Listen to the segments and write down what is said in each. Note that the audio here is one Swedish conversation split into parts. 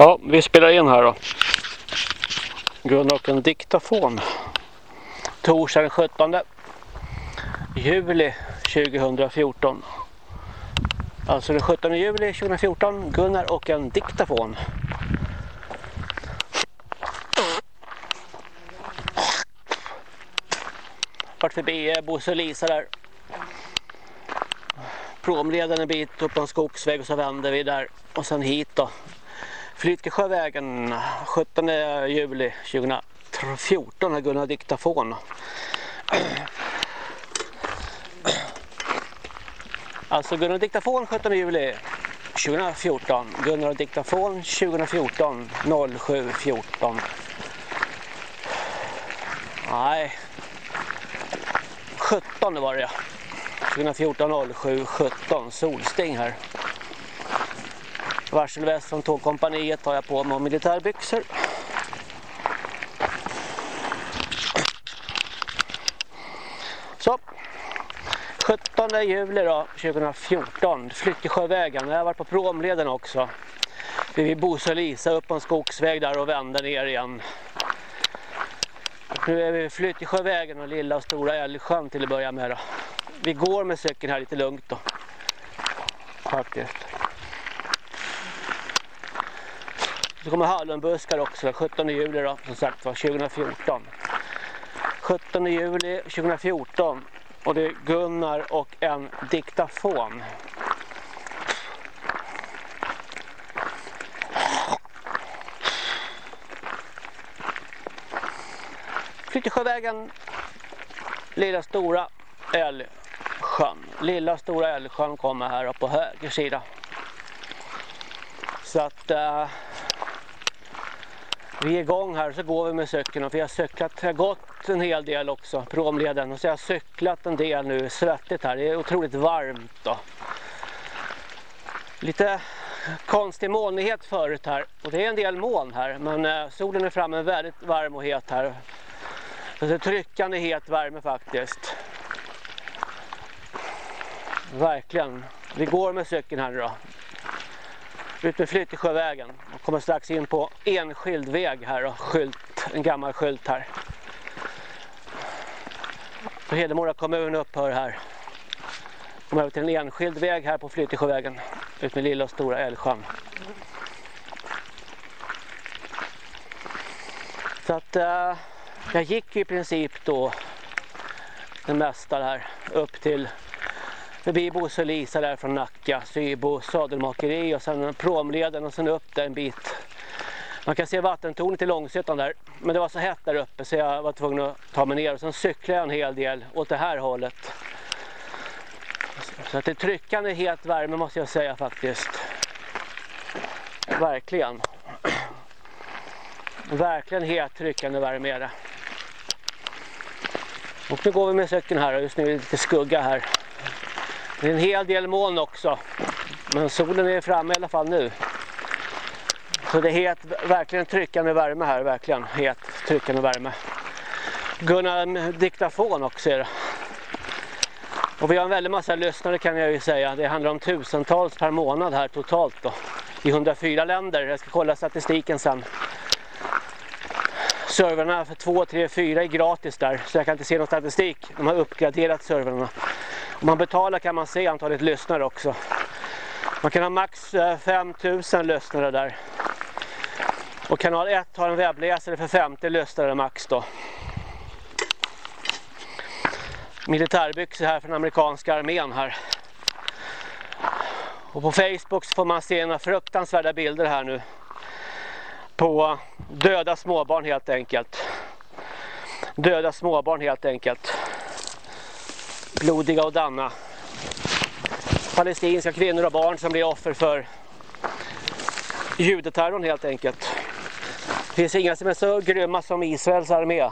Ja, vi spelar in här då. Gunnar och en diktafon. Torsdag den 17 juli 2014. Alltså den 17 juli 2014, Gunnar och en diktafon. Vart förbi eh, Bosse och Lisa där. Promleden en bit upp på en skogsväg och så vänder vi där och sen hit då. Flytkesjövägen 17 juli 2014 har Gunnar diktafon. Alltså Gunnar diktafon 17 juli 2014. Gunnar diktafon 2014 0714. Nej. 17 var det ja. 2014 07 17 solsting här. Varselväst från tågkompaniet har jag på mig militärbyxor. Så. 17 juli då, 2014. Flyttesjövägen. Jag har varit på promleden också. Vi vid Bosa Lisa upp på en skogsväg där och vända ner igen. Nu är vi vid Flyttesjövägen och lilla och stora Älgsjön till att börja med då. Vi går med cykeln här lite lugnt då. Faktiskt. Så kommer hallonbuskar också 17 juli då, som sagt var 2014. 17 juli 2014 och det är Gunnar och en diktafon. Flyttesjövägen Lilla Stora Älgsjön. Lilla Stora Älgsjön kommer här på höger sida. Så att uh, vi är igång här så går vi med cykeln och vi har cyklat, jag har gått en hel del också, promleden och så har jag cyklat en del nu, svettigt här, det är otroligt varmt då. Lite konstig molnighet förut här och det är en del moln här men eh, solen är framme väldigt varm och het här. Så det är tryckande het värme faktiskt. Verkligen. Vi går med cykeln här nu då ut med Flyttesjövägen Jag kommer strax in på enskild väg här och skylt, en gammal skylt här. Så Hedemora kommun upphör här. Kommer över till en enskild väg här på Flyttesjövägen ut med lilla och stora Älvsjön. Så att uh, jag gick i princip då det mesta här, upp till förbi Bosse och Lisa där från Nacka, Sybo, sadelmakeri och sen promleden och sen upp där en bit. Man kan se vattentornet i Långsötan där, men det var så hett där uppe så jag var tvungen att ta mig ner och sen cyklade jag en hel del åt det här hållet. Så att det är tryckande het värme måste jag säga faktiskt. Verkligen. Verkligen het tryckande värme är det. Och nu går vi med cykeln här och just nu är det lite skugga här. Det är en hel del moln också. Men solen är framme i alla fall nu. Så det är het, verkligen tryckande värme här. Verkligen het tryckande värme. Gunnar diktafon också är det. Och vi har en väldigt massa lyssnare kan jag ju säga. Det handlar om tusentals per månad här totalt då. I 104 länder. Jag ska kolla statistiken sen. Serverna för 2, 3, 4 är gratis där. Så jag kan inte se någon statistik. De har uppgraderat serverna. Om man betalar kan man se antalet lyssnare också. Man kan ha max eh, 5000 lyssnare där. Och kanal 1 har en webbläsare för 50 lyssnare max då. Militärbyxor här från amerikanska armén här. Och på Facebook får man se några fruktansvärda bilder här nu. På döda småbarn helt enkelt. Döda småbarn helt enkelt blodiga och danna. Palestinska kvinnor och barn som blir offer för judeterrorn helt enkelt. Det finns inga som är så grymma som Israels armé.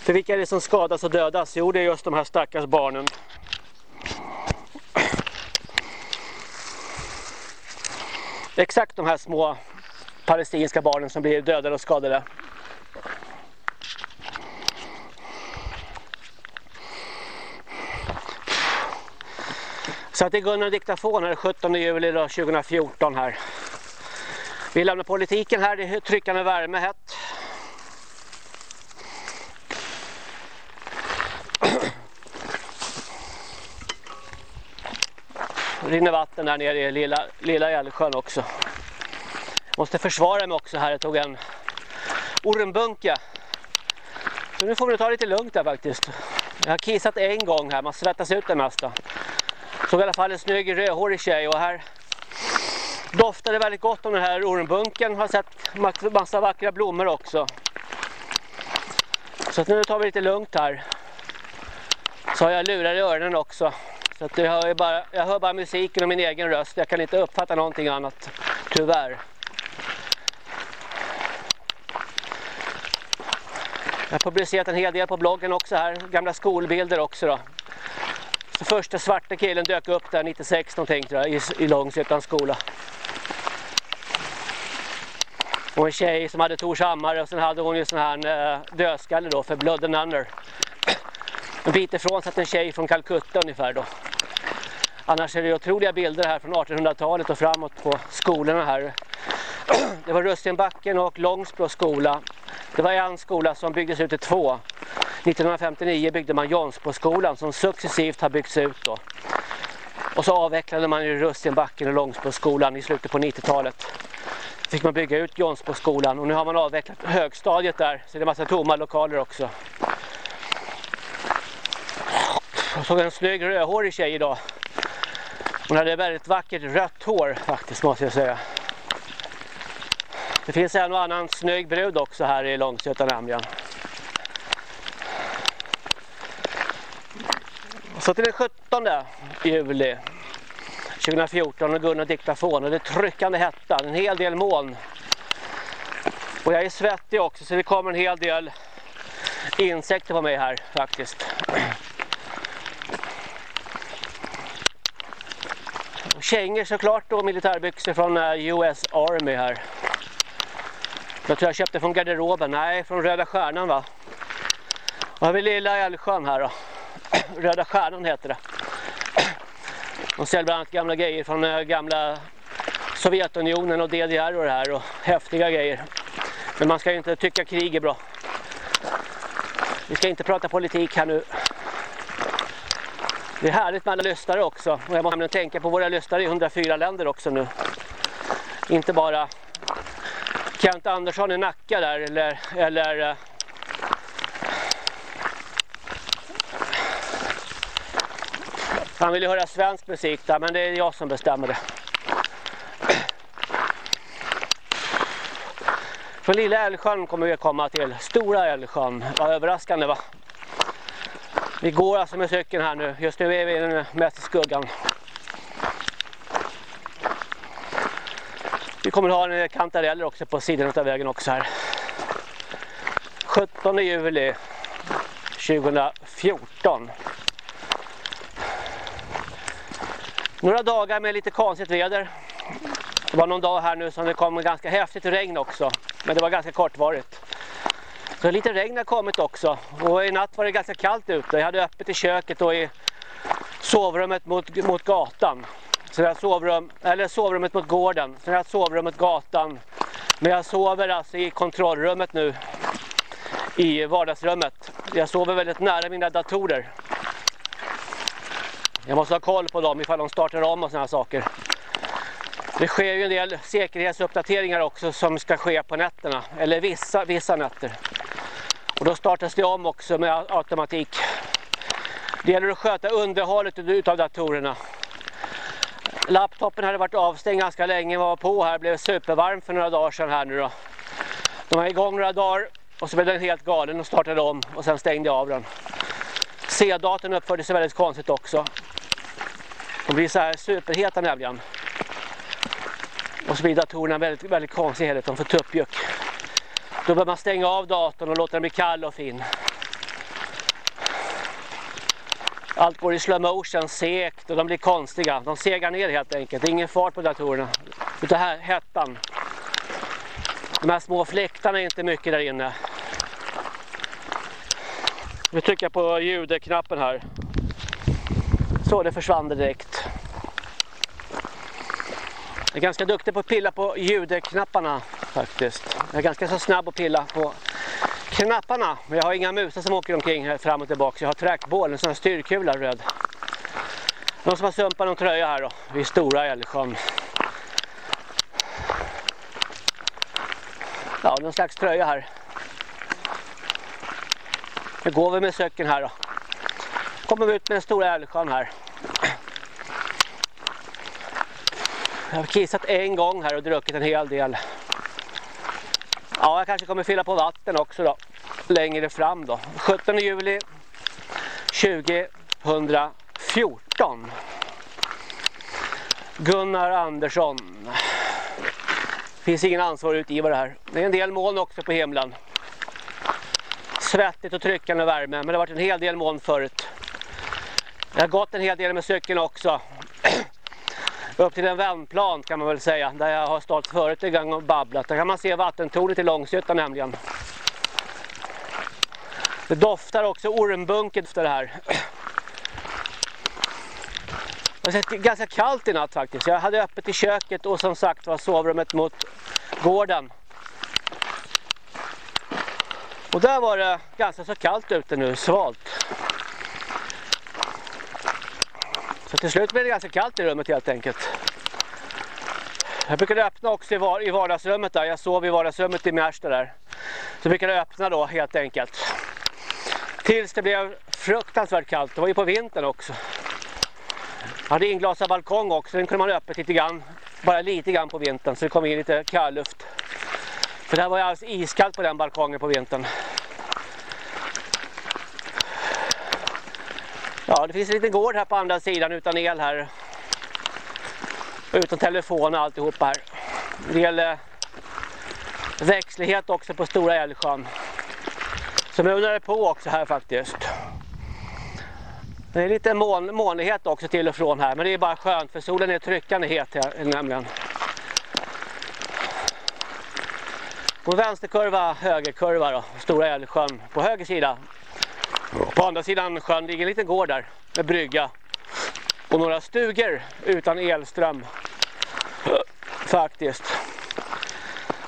För vilka är det som skadas och dödas? Jo, det är just de här stackars barnen. Exakt de här små palestinska barnen som blir dödade och skadade. Så att det är Gunnar Diktafon här 17 juli 2014 här. Vi lämnar politiken här, det är tryckande värme hett. Det rinner vatten där nere i lilla, lilla Älvsjön också. Måste försvara mig också här, jag tog en ormbunke. Så nu får vi ta lite lugnt där faktiskt. Jag har kissat en gång här, man svettas ut det mesta. Såg i alla fall en snygg rödhårig tjej och här doftade väldigt gott om den här ormbunken. Har sett massa vackra blommor också. Så nu tar vi lite lugnt här. Så har jag lurar i öronen också. Så att jag, hör bara, jag hör bara musiken och min egen röst. Jag kan inte uppfatta någonting annat, tyvärr. Jag har publicerat en hel del på bloggen också här. Gamla skolbilder också då. Så första svarta killen dök upp där 96 någonting tror jag, i, i Långsötans skola. Och en tjej som hade Tors hammare och sen hade hon ju sån här eh, dödskalle då för Blood and Under. En bit ifrån satt en tjej från Calcutta ungefär då. Annars är det otroliga bilder här från 1800-talet och framåt på skolorna här. Det var Rustinbacken och Långsbro skola. Det var en skola som byggdes ut till två. 1959 byggde man Jonsboskolan som successivt har byggts ut då. Och så avvecklade man ju Rustinbacken och Långsbroskolan i slutet på 90-talet. Fick man bygga ut Jonsboskolan och nu har man avvecklat högstadiet där så det är en massa tomma lokaler också. Jag såg en snygg rödhårig tjej idag. Hon hade väldigt vackert rött hår faktiskt måste jag säga. Det finns en och annan snygg brud också här i Långsötan nämligen. Så till den 17 juli 2014 och Gunnar diktafon och det är tryckande hetta, en hel del moln. Och jag är svettig också så det kommer en hel del insekter på mig här faktiskt kängor såklart då, militärbyxor från eh, US Army här. Jag tror jag köpte från garderoben, nej från Röda Stjärnan va. Och har vi lilla Älvsjön här då. Röda Stjärnan heter det. De säljer bland annat gamla grejer från eh, gamla Sovjetunionen och DDR och det här och häftiga grejer. Men man ska ju inte tycka krig är bra. Vi ska inte prata politik här nu. Det är härligt med alla lyssnare också. Och jag måste tänka på våra lyssnare i 104 länder också nu. Inte bara Kent Andersson i Nacka där eller, eller eh, Han vill ju höra svensk musik där men det är jag som bestämmer det. Från Lilla Älvsjön kommer vi att komma till Stora Älvsjön. Vad överraskande va? Vi går alltså med cykeln här nu. Just nu är vi mest i skuggan. Vi kommer ha en kantareller också på sidan av vägen också här. 17 juli 2014. Några dagar med lite konstigt väder. Det var någon dag här nu som det kom ganska häftigt regn också. Men det var ganska kortvarigt. Så lite regn har kommit också. Och i natt var det ganska kallt ute. Jag hade öppet i köket och i sovrummet mot, mot gatan. Så jag sovrum, eller sovrummet mot gården. Så jag sovrummet gatan. Men jag sover alltså i kontrollrummet nu. I vardagsrummet. Jag sover väldigt nära mina datorer. Jag måste ha koll på dem ifall de startar om och sådana saker. Det sker ju en del säkerhetsuppdateringar också som ska ske på nätterna. Eller vissa, vissa nätter. Och då startas det om också med automatik. Det gäller att sköta underhållet utav datorerna. Laptopen hade varit avstängd ganska länge, var på här, blev supervarm för några dagar sedan här nu då. De var igång några dagar och så blev den helt galen och startade om och sen stängde jag av den. C-datorn uppförde sig väldigt konstigt också. De blir så här superheta nämligen. Och så blir datorerna väldigt, väldigt konstiga de får tuppjuck. Då bör man stänga av datorn och låta den bli kall och fin. Allt går i slow motion, segt och de blir konstiga. De segar ner helt enkelt. Det är ingen fart på datorerna. Utan här, hettan. De här små fläktarna är inte mycket där inne. Vi trycker på ljudknappen här. Så det försvann direkt. Jag är ganska duktig på att pilla på ljudknapparna faktiskt. Jag är ganska så snabb att pilla på knapparna. Men jag har inga musar som åker omkring här fram och tillbaka. Jag har trackball, en sån här styrkula röd. Någon som har sumpat någon tröja här då, vid Stora Älvsjön. Ja, någon slags tröja här. Nu går vi med söken här då. Kommer vi ut med den Stora Älvsjön här. Jag har kissat en gång här och druckit en hel del. Ja, jag kanske kommer fylla på vatten också då. Längre fram då. 17 juli 2014. Gunnar Andersson. Finns ingen ansvarig utgivare här. Det är en del moln också på himlen. Svettigt och tryckande värme. Men det har varit en hel del moln förut. Jag har gått en hel del med cykeln också upp till en vändplan kan man väl säga. Där jag har stått förut en gång och babblat. Där kan man se vattentornet i Långshyttan nämligen. Det doftar också ormbunket efter det här. Det var ganska kallt i natt faktiskt. Jag hade öppet i köket och som sagt var sovrummet mot gården. Och där var det ganska så kallt ute nu, svalt. Så till slut blev det ganska kallt i rummet helt enkelt. Jag brukade öppna också i vardagsrummet där. Jag sov i vardagsrummet i Märsta där. Så jag brukade öppna då helt enkelt. Tills det blev fruktansvärt kallt. Det var ju på vintern också. Jag hade inglasad balkong också. Den kunde man öppna lite grann. Bara lite grann på vintern. Så det kom in lite kallluft. För det var ju alldeles iskallt på den balkongen på vintern. Ja, det finns en liten gård här på andra sidan utan el här. Utan telefon och alltihop här. Det gäller eh, växtlighet också på Stora Älvsjön. Som unnar på också här faktiskt. Det är lite moln, molnighet också till och från här. Men det är bara skönt för solen är tryckande het här nämligen. På vänsterkurva, högerkurva då. Stora Älvsjön på höger sida. På andra sidan sjön ligger en liten gård där med brygga. Och några stugor utan elström. Faktiskt.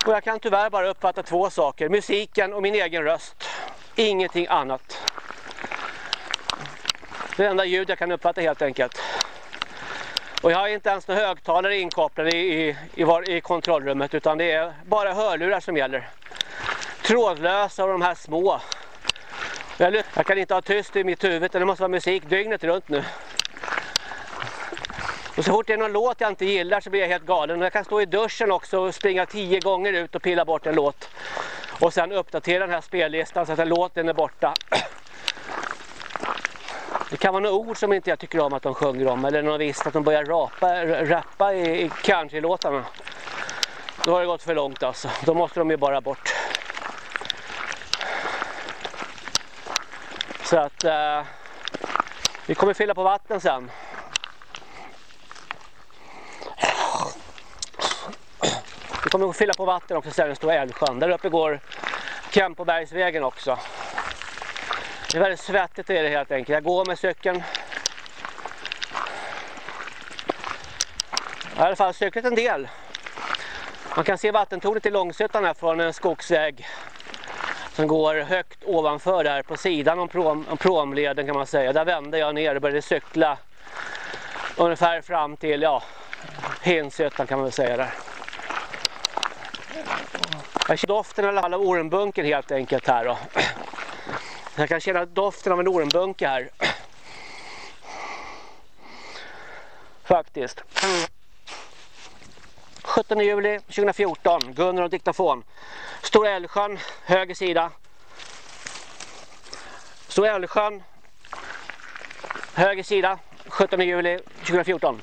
Och jag kan tyvärr bara uppfatta två saker. Musiken och min egen röst. Ingenting annat. Det enda ljud jag kan uppfatta helt enkelt. Och jag har inte ens några högtalare inkopplade i, i, i, i kontrollrummet utan det är bara hörlurar som gäller. Trådlösa och de här små. Jag, jag kan inte ha tyst i mitt huvud, det måste vara musik dygnet runt nu. Och så fort det är någon låt jag inte gillar så blir jag helt galen. Jag kan stå i duschen också och springa tio gånger ut och pilla bort en låt. Och sen uppdatera den här spellistan så att låten är borta. Det kan vara några ord som inte jag tycker om att de sjunger om. Eller någon visst att de börjar rapa, rappa i, i countrylåtarna. Då har det gått för långt alltså. Då måste de ju bara bort. Så att eh, vi kommer fylla på vatten sen. Vi kommer att fylla på vatten också sen den stora Älvsjön. Där uppe går Kempobergsvägen också. Det är väldigt svettigt är det helt enkelt. Jag går med cykeln. Jag har i alla fall cyklat en del. Man kan se vattentornet i Långsötan här från en skogsväg som går högt ovanför där på sidan om, prom, om promleden kan man säga. Där vände jag ner och började cykla ungefär fram till ja, Hensötan kan man väl säga där. Jag känner doften av alla ormbunken helt enkelt här då. Jag kan känna doften av en ormbunke här. Faktiskt. 17 juli 2014, Gunnar och diktafon. Stora Älvsjön, höger sida. Stora Älvsjön, höger sida, 17 juli 2014.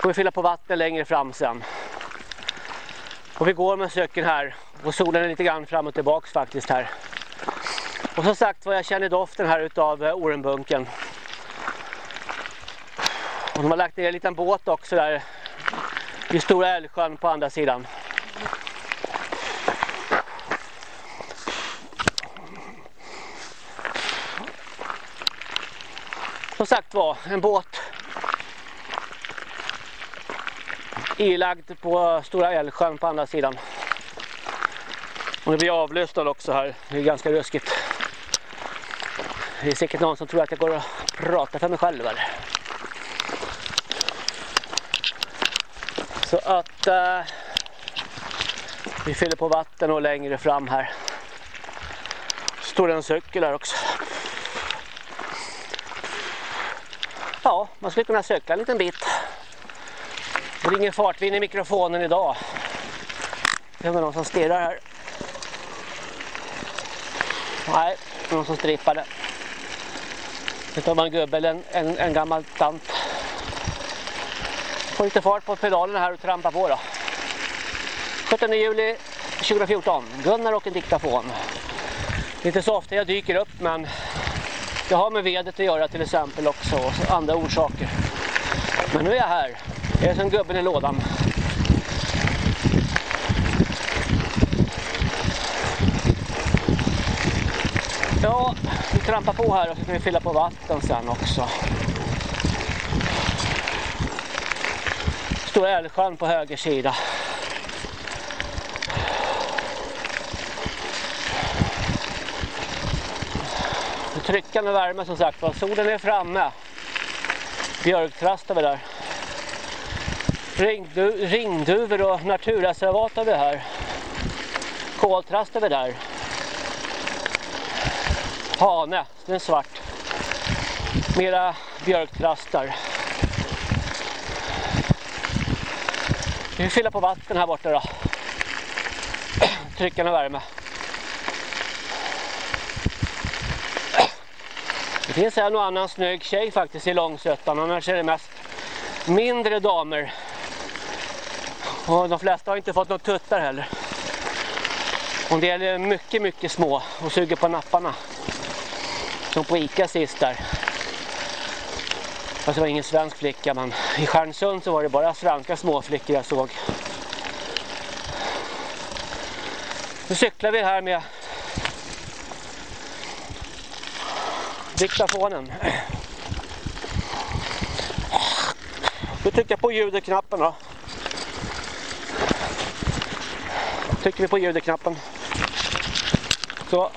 Kommer fylla på vatten längre fram sen. Och vi går med cykeln här och solen är lite grann fram och tillbaks faktiskt här. Och som sagt vad jag känner doften här utav eh, orenbunken. Och de har lagt ner en liten båt också där vid Stora Älvsjön på andra sidan. Som sagt var, en båt. ilagd på Stora Älvsjön på andra sidan. Och det blir avlyssnad också här. Det är ganska ruskigt. Det är säkert någon som tror att jag går och pratar för mig själv eller? Så att eh, vi fyller på vatten och längre fram här. Står det en cykel här också. Ja, man skulle kunna cykla en liten bit. Det är ingen fartvind i mikrofonen idag. Det är någon som stirrar här. Nej, någon som strippade. Nu tar man en gubbe eller en, en, en gammal tant. Får lite fart på pedalen här och trampa på då. 17 juli 2014. Gunnar och en diktafon. Det är inte så ofta jag dyker upp men det har med vedet att göra till exempel också och andra orsaker. Men nu är jag här. Jag är som gubben i lådan. Ja, vi trampar på här och så kan vi fylla på vatten sen också. Står Älvsjön på höger sida. Tryckande värme som sagt var. Solen är framme. Björktrast har vi där. Ringdu ringduvor och naturreservat har vi här. Koltrast har vi där. Hane, den är svart. Mera björktrastar. Vi fylla på vatten här borta då. Trycka Tryckande värme. Det finns en och annan snygg tjej faktiskt i Långsötan. Annars är det mest mindre damer. Och de flesta har inte fått några tuttar heller. Och det är mycket, mycket små och suger på napparna. Som på Ica sist där. Fast det var ingen svensk flicka men i Stjärnsund så var det bara svenska småflickor jag såg. Nu cyklar vi här med diktafonen. Nu trycker jag på ljudknappen då. Trycker vi på ljudknappen. Så.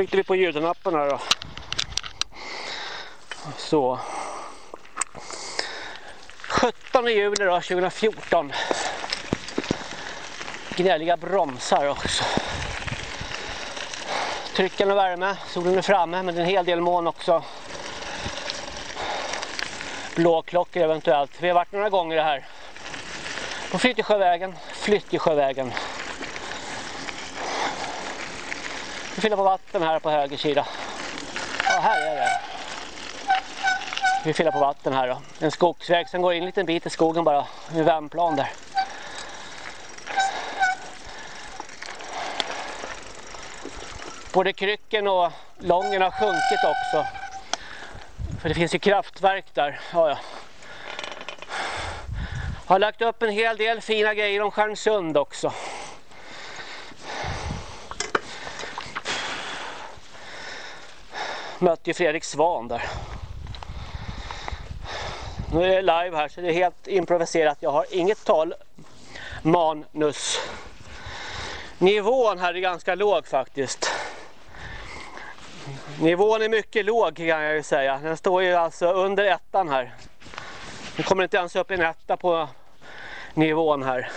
Tryckte vi på ljudknappen här då. Så. 17 juli då, 2014. Gnälliga bromsar också. Trycken och värme, solen är framme men det är en hel del moln också. Blåklockor eventuellt. Vi har varit några gånger här. På Flyttesjövägen, Flyttesjövägen. Vi fylla på vatten här på höger sida. Ja, här är det. Vi fyller på vatten här då. En skogsväg som går in en liten bit i skogen bara. En vändplan där. Både krycken och lången har sjunkit också. För det finns ju kraftverk där. Ja, ja. Har lagt upp en hel del fina grejer om Stjärnsund också. Mötte ju Fredrik Svan där. Nu är det live här så det är helt improviserat. Jag har inget tal manus. Nivån här är ganska låg faktiskt. Nivån är mycket låg kan jag ju säga. Den står ju alltså under ettan här. Den kommer inte ens upp i en etta på nivån här.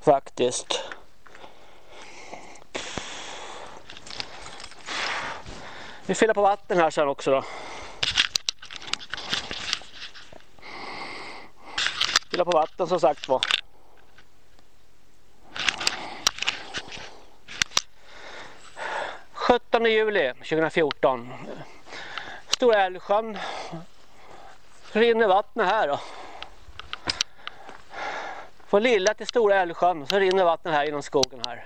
Faktiskt. Vi fyller på vatten här sen också då. Fylla på vatten som sagt var. 17 juli 2014. Stora Älvsjön. Rinner vattnet här då. Från lilla till Stora Älvsjön så rinner vattnet här genom skogen här.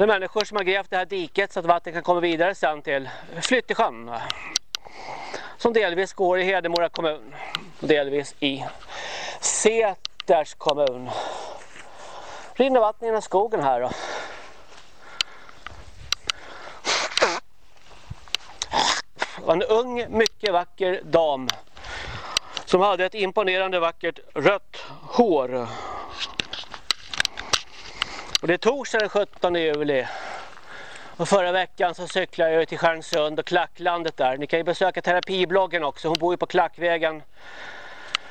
Det är människor som har grävt det här diket så att vattnet kan komma vidare sen till Flyttesjön. Som delvis går i Hedemora kommun. Och delvis i Säters kommun. rinner vatten genom skogen här då. En ung, mycket vacker dam som hade ett imponerande vackert rött hår. Och det är torsdag den 17 juli. Och förra veckan så cyklade jag till Stjärnsund och Klacklandet där. Ni kan ju besöka terapibloggen också. Hon bor ju på Klackvägen.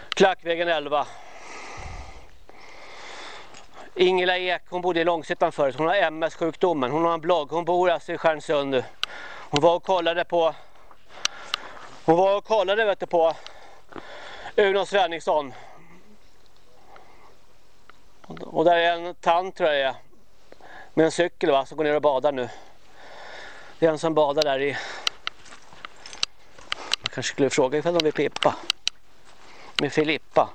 Klackvägen 11. Ingela Ek, hon bodde i Långshyttan förut. Hon har MS-sjukdomen. Hon har en blogg. Hon bor alltså i Stjärnsund nu. Hon var och kollade på Hon var och kollade vet du, på Uno Svenningsson. Och där är en tant tror jag är. Med en cykel va, som går ner och badar nu. Det är en som badar där i... Man kanske skulle fråga ifall de vill pippa. Med Filippa.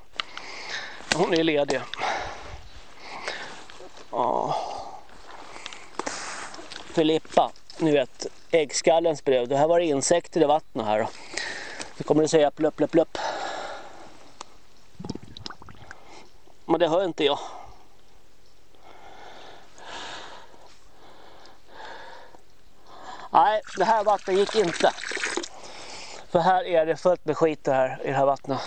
Hon är ledig. Ja. Filippa, ni vet äggskallens brud. Det här var det insekter i vattnet här då. Nu kommer det säga plupp, plupp, plupp. Men det hör inte jag. Nej, det här vattnet gick inte. För här är det fullt med skit här i det här vattnet.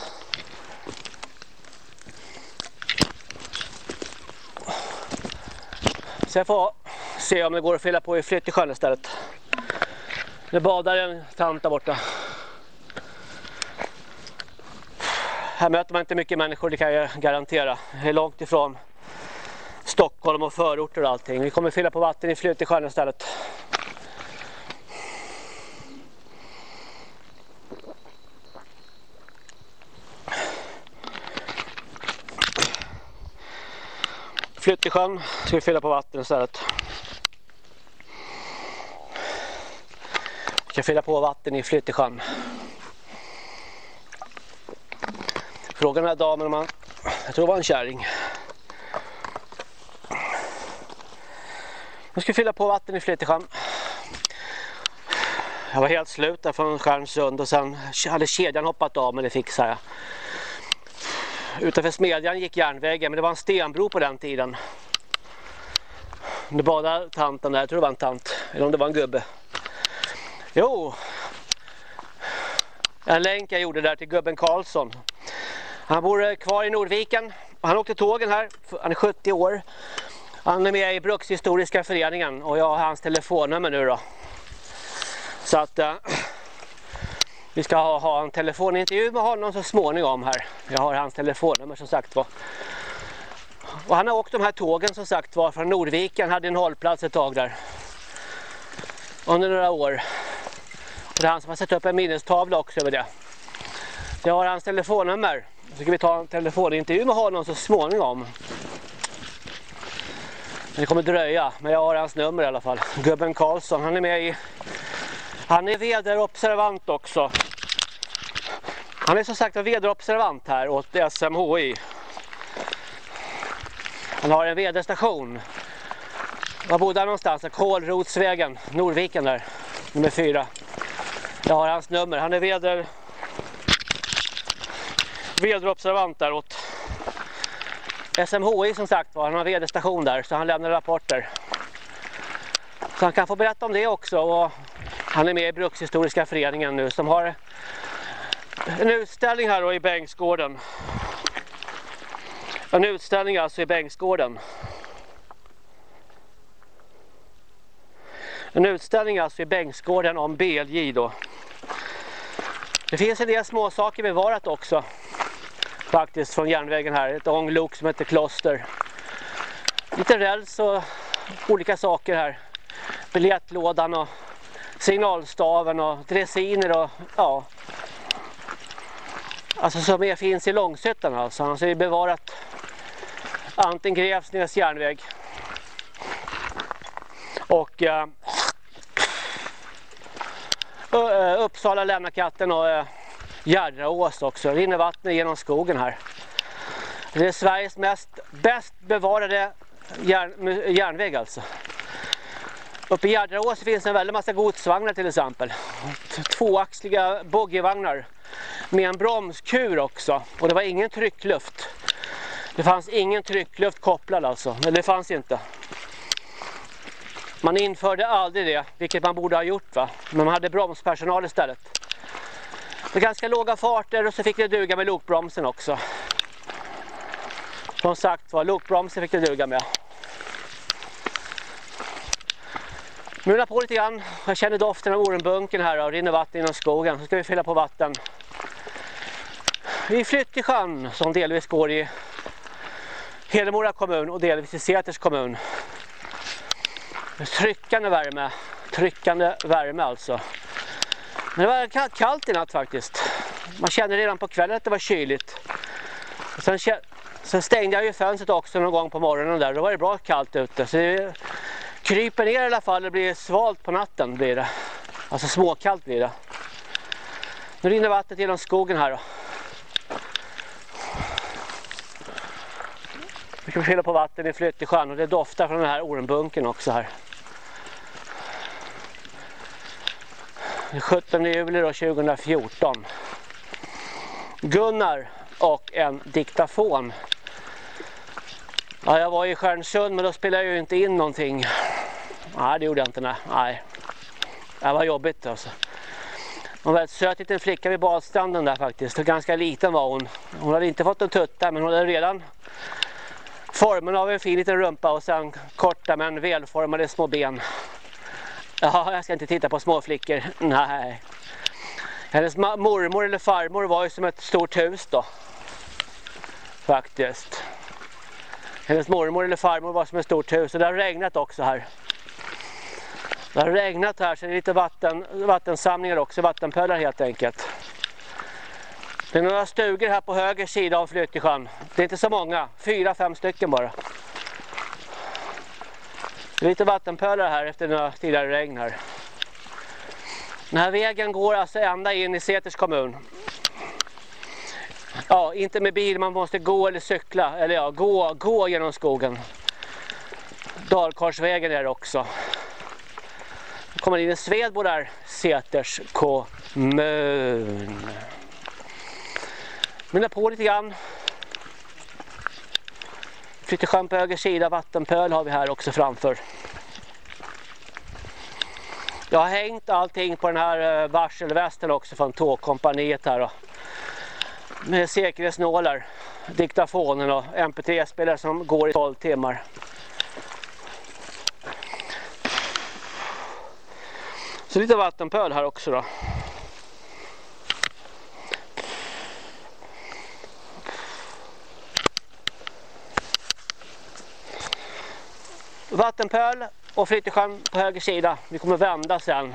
Så jag får se om det går att fylla på i Flyttesjön istället. Nu badar en tant där borta. Här möter man inte mycket människor, det kan jag garantera. Det är långt ifrån Stockholm och förorter och allting. Vi kommer fylla på vatten i Flyttesjön istället. Flytt i sjön. ska vi fylla på vatten istället. Vi ska fylla på vatten i flyt i sjön. Fråga den här damen om han, jag tror det var en kärring. Nu ska vi fylla på vatten i flyt i sjön. Jag var helt slut där från Stjärnsund och sen hade kedjan hoppat av men det fixade jag. Utanför Smedjan gick järnvägen men det var en stenbro på den tiden. Det badade tanten där, jag tror det var en tant. Eller om det var en gubbe. Jo. En länk jag gjorde där till gubben Karlsson. Han bor eh, kvar i Nordviken. Han åkte tågen här. Han är 70 år. Han är med i Brukshistoriska föreningen och jag har hans telefonnummer nu då. Så att äh, vi ska ha, ha en telefonintervju med honom så småningom här. Jag har hans telefonnummer som sagt var. Och han har åkt de här tågen som sagt var från Nordviken. Hade en hållplats ett tag där. Under några år. Och det är han som har satt upp en minnestavla också över det. Jag har hans telefonnummer. Så ska vi ta en telefonintervju med honom så småningom. Det kommer dröja, men jag har hans nummer i alla fall. Gubben Karlsson, han är med i... Han är väderobservant också. Han är som sagt en väderobservant här åt SMHI. Han har en väderstation. Var bodde han någonstans? Kålrotsvägen, Norviken där, nummer fyra. Jag har hans nummer. Han är väder väderobservant där åt SMHI som sagt var. Han har väderstation där så han lämnar rapporter. Så han kan få berätta om det också och han är med i Brukshistoriska föreningen nu som har en utställning här då i Bengtsgården. En utställning alltså i Bengtsgården. En utställning alltså i Bengtsgården om BLJ då. Det finns en del små saker bevarat också. Faktiskt från järnvägen här. Ett ånglok som heter Kloster. Lite räls och olika saker här. Biljettlådan och signalstaven och dressiner och ja. Alltså som är finns i Långshyttan alltså. Han är bevarat Antin Grevsnäs järnväg. Och uh, Uppsala lämnar katten och eh, uh, Gärraås också. Det rinner vatten genom skogen här. Det är Sveriges mest bäst bevarade järn, järnväg alltså. Uppe i Gärderås finns en väldigt massa godsvagnar till exempel. Tvåaxliga boggievagnar med en bromskur också. Och det var ingen tryckluft. Det fanns ingen tryckluft kopplad alltså, eller det fanns inte. Man införde aldrig det, vilket man borde ha gjort va. Men man hade bromspersonal istället. Det ganska låga farter och så fick det duga med lokbromsen också. Som sagt var, lokbromsen fick det duga med. Mula på lite grann. Jag känner doften av orenbunken här och rinner vatten inom skogen. Så ska vi fylla på vatten. Vi I Flyttesjön som delvis går i Hedemora kommun och delvis i Säters kommun. Tryckande värme. Tryckande värme alltså. Men det var kallt i natt faktiskt. Man kände redan på kvällen att det var kyligt. sen, sen stängde jag ju fönstret också någon gång på morgonen där. Då var det bra kallt ute. Så det kryper ner i alla fall. Det blir svalt på natten blir det. Alltså småkallt blir det. Nu rinner vattnet genom skogen här då. Vi kan fylla på vatten i Flyttesjön och det doftar från den här ormbunken också här. Den 17 juli då 2014. Gunnar och en diktafon. Ja, jag var i Stjärnsund men då spelade jag ju inte in någonting. Nej, det gjorde jag inte. Nej. Det var jobbigt alltså. Hon var väldigt söt liten flicka vid badstranden där faktiskt. Ganska liten var hon. Hon hade inte fått en tutta men hon hade redan formen av en fin liten rumpa och sen korta men välformade små ben. Ja, jag ska inte titta på små flickor. Nej. Hennes mormor eller farmor var ju som ett stort hus då. Faktiskt. Hennes mormor eller farmor var som ett stort hus och det har regnat också här. Det har regnat här så det är lite vatten, vattensamlingar också, vattenpölar helt enkelt. Det är några stugor här på höger sida av Flyttesjön. Det är inte så många, fyra, fem stycken bara. Det är lite vattenpölar här efter några tidigare regn här. Den här vägen går alltså ända in i Säters kommun. Ja, inte med bil, man måste gå eller cykla. Eller ja, gå, gå genom skogen. Dalkarsvägen är det också. Kommer in i Svedbo där, Säters kommun. Mynnar på lite grann. Flyttesjön på höger sida, vattenpöl har vi här också framför. Jag har hängt allting på den här eh, varselvästen också från tågkompaniet här då. Med säkerhetsnålar, diktafonen och mp3-spelare som går i 12 timmar. Så lite vattenpöl här också då. Vattenpöl och Flyttesjön på höger sida. Vi kommer vända sen.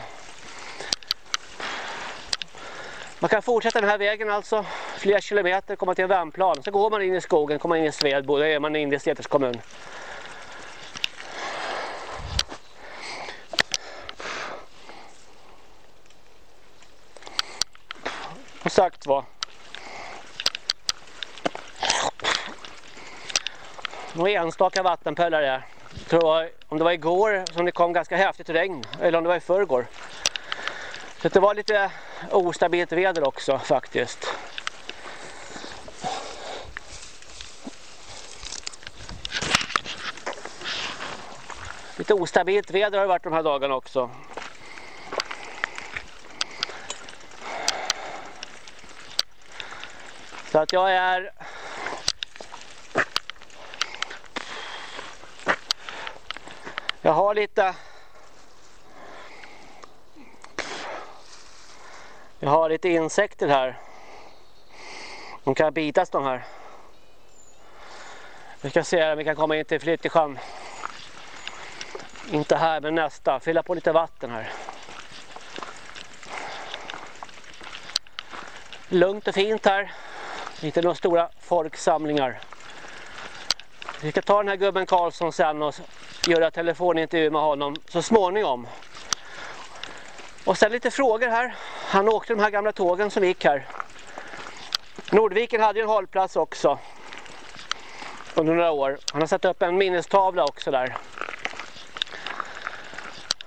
Man kan fortsätta den här vägen alltså, flera kilometer, komma till en vändplan. Så går man in i skogen, kommer in i Svedbo, då är man inne i Säters kommun. Och sagt var. Några enstaka vattenpölar där tror det om det var igår som det kom ganska häftigt regn, eller om det var i förrgår. Så det var lite ostabilt väder också faktiskt. Lite ostabilt väder har det varit de här dagarna också. Så att jag är Jag har lite Jag har lite insekter här. De kan bitas de här. Vi ska se om vi kan komma in till Flyttesjön. Inte här men nästa. Fylla på lite vatten här. Lugnt och fint här. Inte några stora folksamlingar. Vi ska ta den här gubben Karlsson sen och göra telefonintervju med honom så småningom. Och sen lite frågor här. Han åkte de här gamla tågen som gick här. Nordviken hade ju en hållplats också. Under några år. Han har satt upp en minnestavla också där.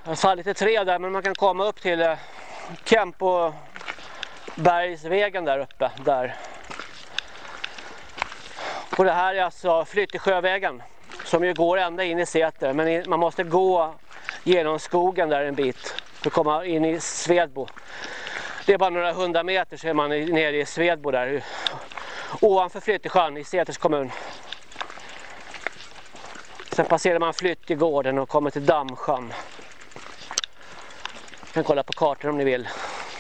Det har fallit ett träd där men man kan komma upp till eh, Kempobergsvägen där uppe. Där. Och det här är alltså Flyttesjövägen som ju går ända in i Säter. Men man måste gå genom skogen där en bit för att komma in i Svedbo. Det är bara några hundra meter så är man nere i Svedbo där. Ovanför Flyttesjön i Säters kommun. Sen passerar man Flyttegården och kommer till Dammsjön. Ni kan kolla på kartan om ni vill.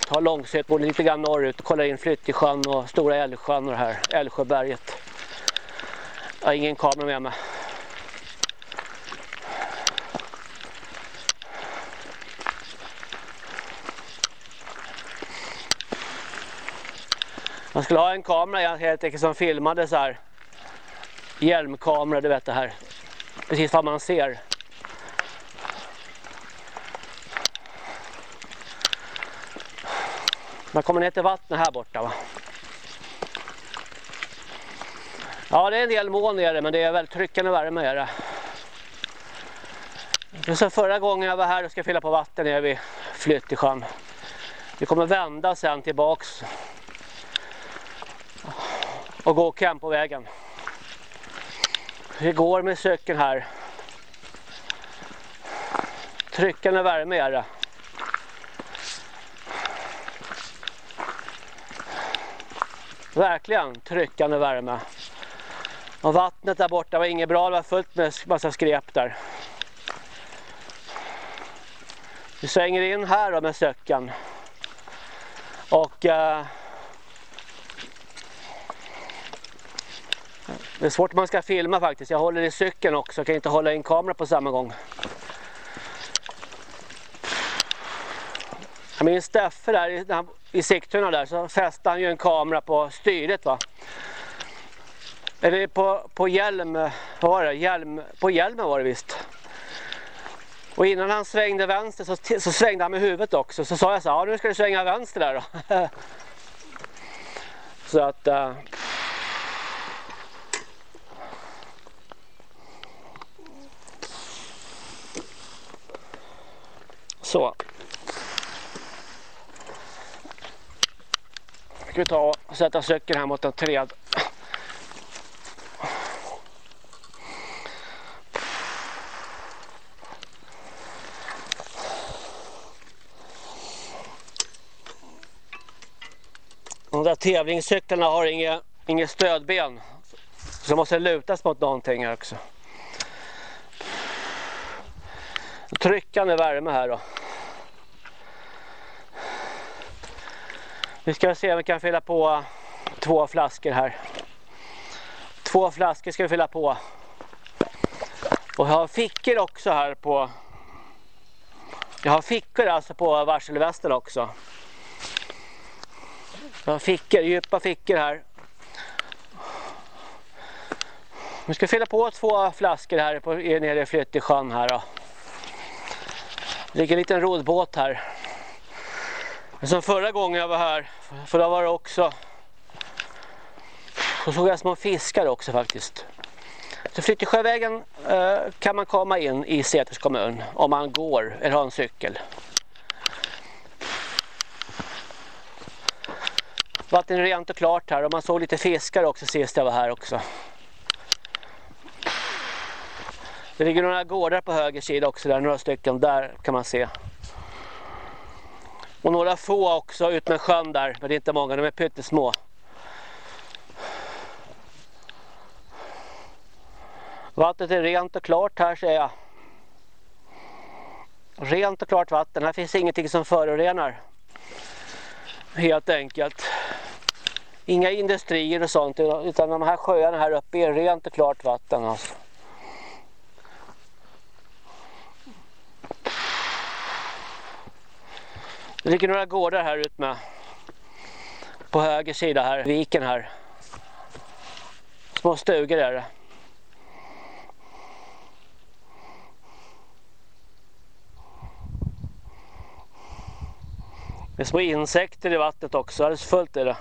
Ta långsökt, både lite grann norrut och kolla in Flyttesjön och Stora Älvsjön och det här Älvsjöberget. Jag har ingen kamera med mig. Man skulle ha en kamera helt enkelt som filmade så här. Hjälmkamera, du vet det här. Precis vad man ser. Man kommer ner till vattnet här borta va. Ja det är en del moln nere men det är väldigt tryckande värme är det. Så förra gången jag var här och ska fylla på vatten nere vid sjön. Vi kommer vända sen tillbaks och gå och på vägen. Vi går med cykeln här. Tryckande värme är det. Verkligen tryckande värme. Och vattnet där borta var inget bra, det var fullt med massa skräp där. Vi svänger in här då med cykeln. Och eh, Det är svårt om man ska filma faktiskt. Jag håller i cykeln också. Jag kan inte hålla in kamera på samma gång. Jag minns Steffe där i, i Sigtuna där så fäste han ju en kamera på styret va. Eller på, på hjälm, vad var det? Hjälm, på hjälmen var det visst. Och innan han svängde vänster så, så svängde han med huvudet också. Så sa jag så ja nu ska du svänga vänster där då. så att... Uh, Så. Ska vi ta och sätta cykeln här mot en träd. Där tävlingscyklarna har inget, inget stödben. Så de måste lutas mot någonting här också. Tryckande värme här då. Vi ska se om vi kan fylla på två flaskor här. Två flaskor ska vi fylla på. Och jag har fickor också här på... Jag har fickor alltså på varselvästen också. Jag har fickor, djupa fickor här. Nu ska fylla på två flaskor här på, nere i Flyttesjön här då. Det ligger en liten roddbåt här. Som förra gången jag var här, för då var det också så såg jag små fiskar också faktiskt. Så Flyttesjövägen eh, kan man komma in i Säters kommun om man går eller har en cykel. Vatten är rent och klart här och man såg lite fiskar också sist jag var här också. Det ligger några gårdar på höger sida också där, några stycken, där kan man se. Och några få också ut med sjön där, men det är inte många, de är pyttesmå. Vattnet är rent och klart här ser jag. Rent och klart vatten, här finns ingenting som förorenar. Helt enkelt. Inga industrier och sånt, utan de här sjöarna här uppe är rent och klart vatten alltså. Det ligger några gårdar här ut med. På höger sida här, viken här. Små stugor är det. Det är små insekter i vattnet också, alldeles fullt är det.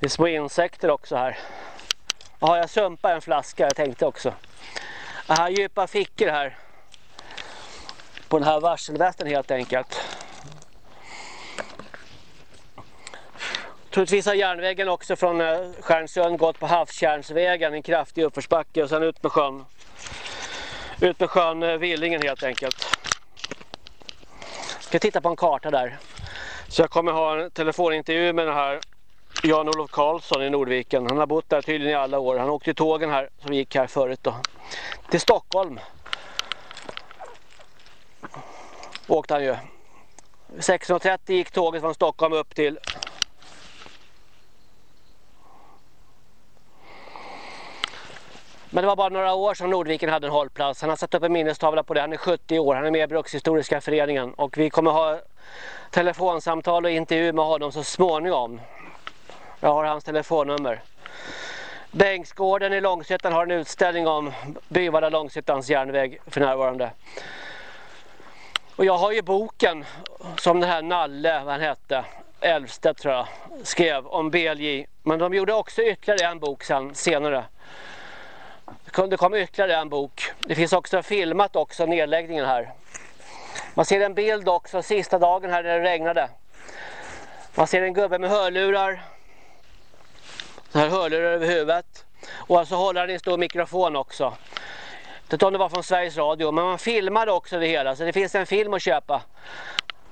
Det är små insekter också här. Ja, jag sumpade en flaska, jag tänkte också. Jag har djupa fickor här. På den här varselvästen helt enkelt. Troligtvis har järnvägen också från eh, Stjärnsund gått på havskärnsvägen, en kraftig uppförsbacke och sen ut med sjön. Ut med sjön eh, Villingen helt enkelt. Jag ska titta på en karta där. Så jag kommer ha en telefonintervju med den här Jan-Olof Karlsson i Nordviken. Han har bott där tydligen i alla år. Han åkte tågen här som gick här förut då. Till Stockholm. Åkte han ju. 16.30 gick tåget från Stockholm upp till Men det var bara några år som Nordviken hade en hållplats. Han har satt upp en minnestavla på det. Han är 70 år. Han är med i Brukshistoriska föreningen. Och vi kommer ha telefonsamtal och intervju med honom så småningom. Jag har hans telefonnummer. Bengtsgården i Långshyttan har en utställning om Byvalla Långshyttans järnväg för närvarande. Och jag har ju boken som den här Nalle, vad han hette, Elvstedt tror jag, skrev om BLJ. Men de gjorde också ytterligare en bok sen, senare. Det kom ytterligare en bok. Det finns också filmat också nedläggningen här. Man ser en bild också sista dagen här när det regnade. Man ser en gubbe med hörlurar. Så här hörlurar över huvudet. Och alltså så håller han en stor mikrofon också. Jag vet inte om det var från Sveriges Radio. Men man filmade också det hela. Så det finns en film att köpa.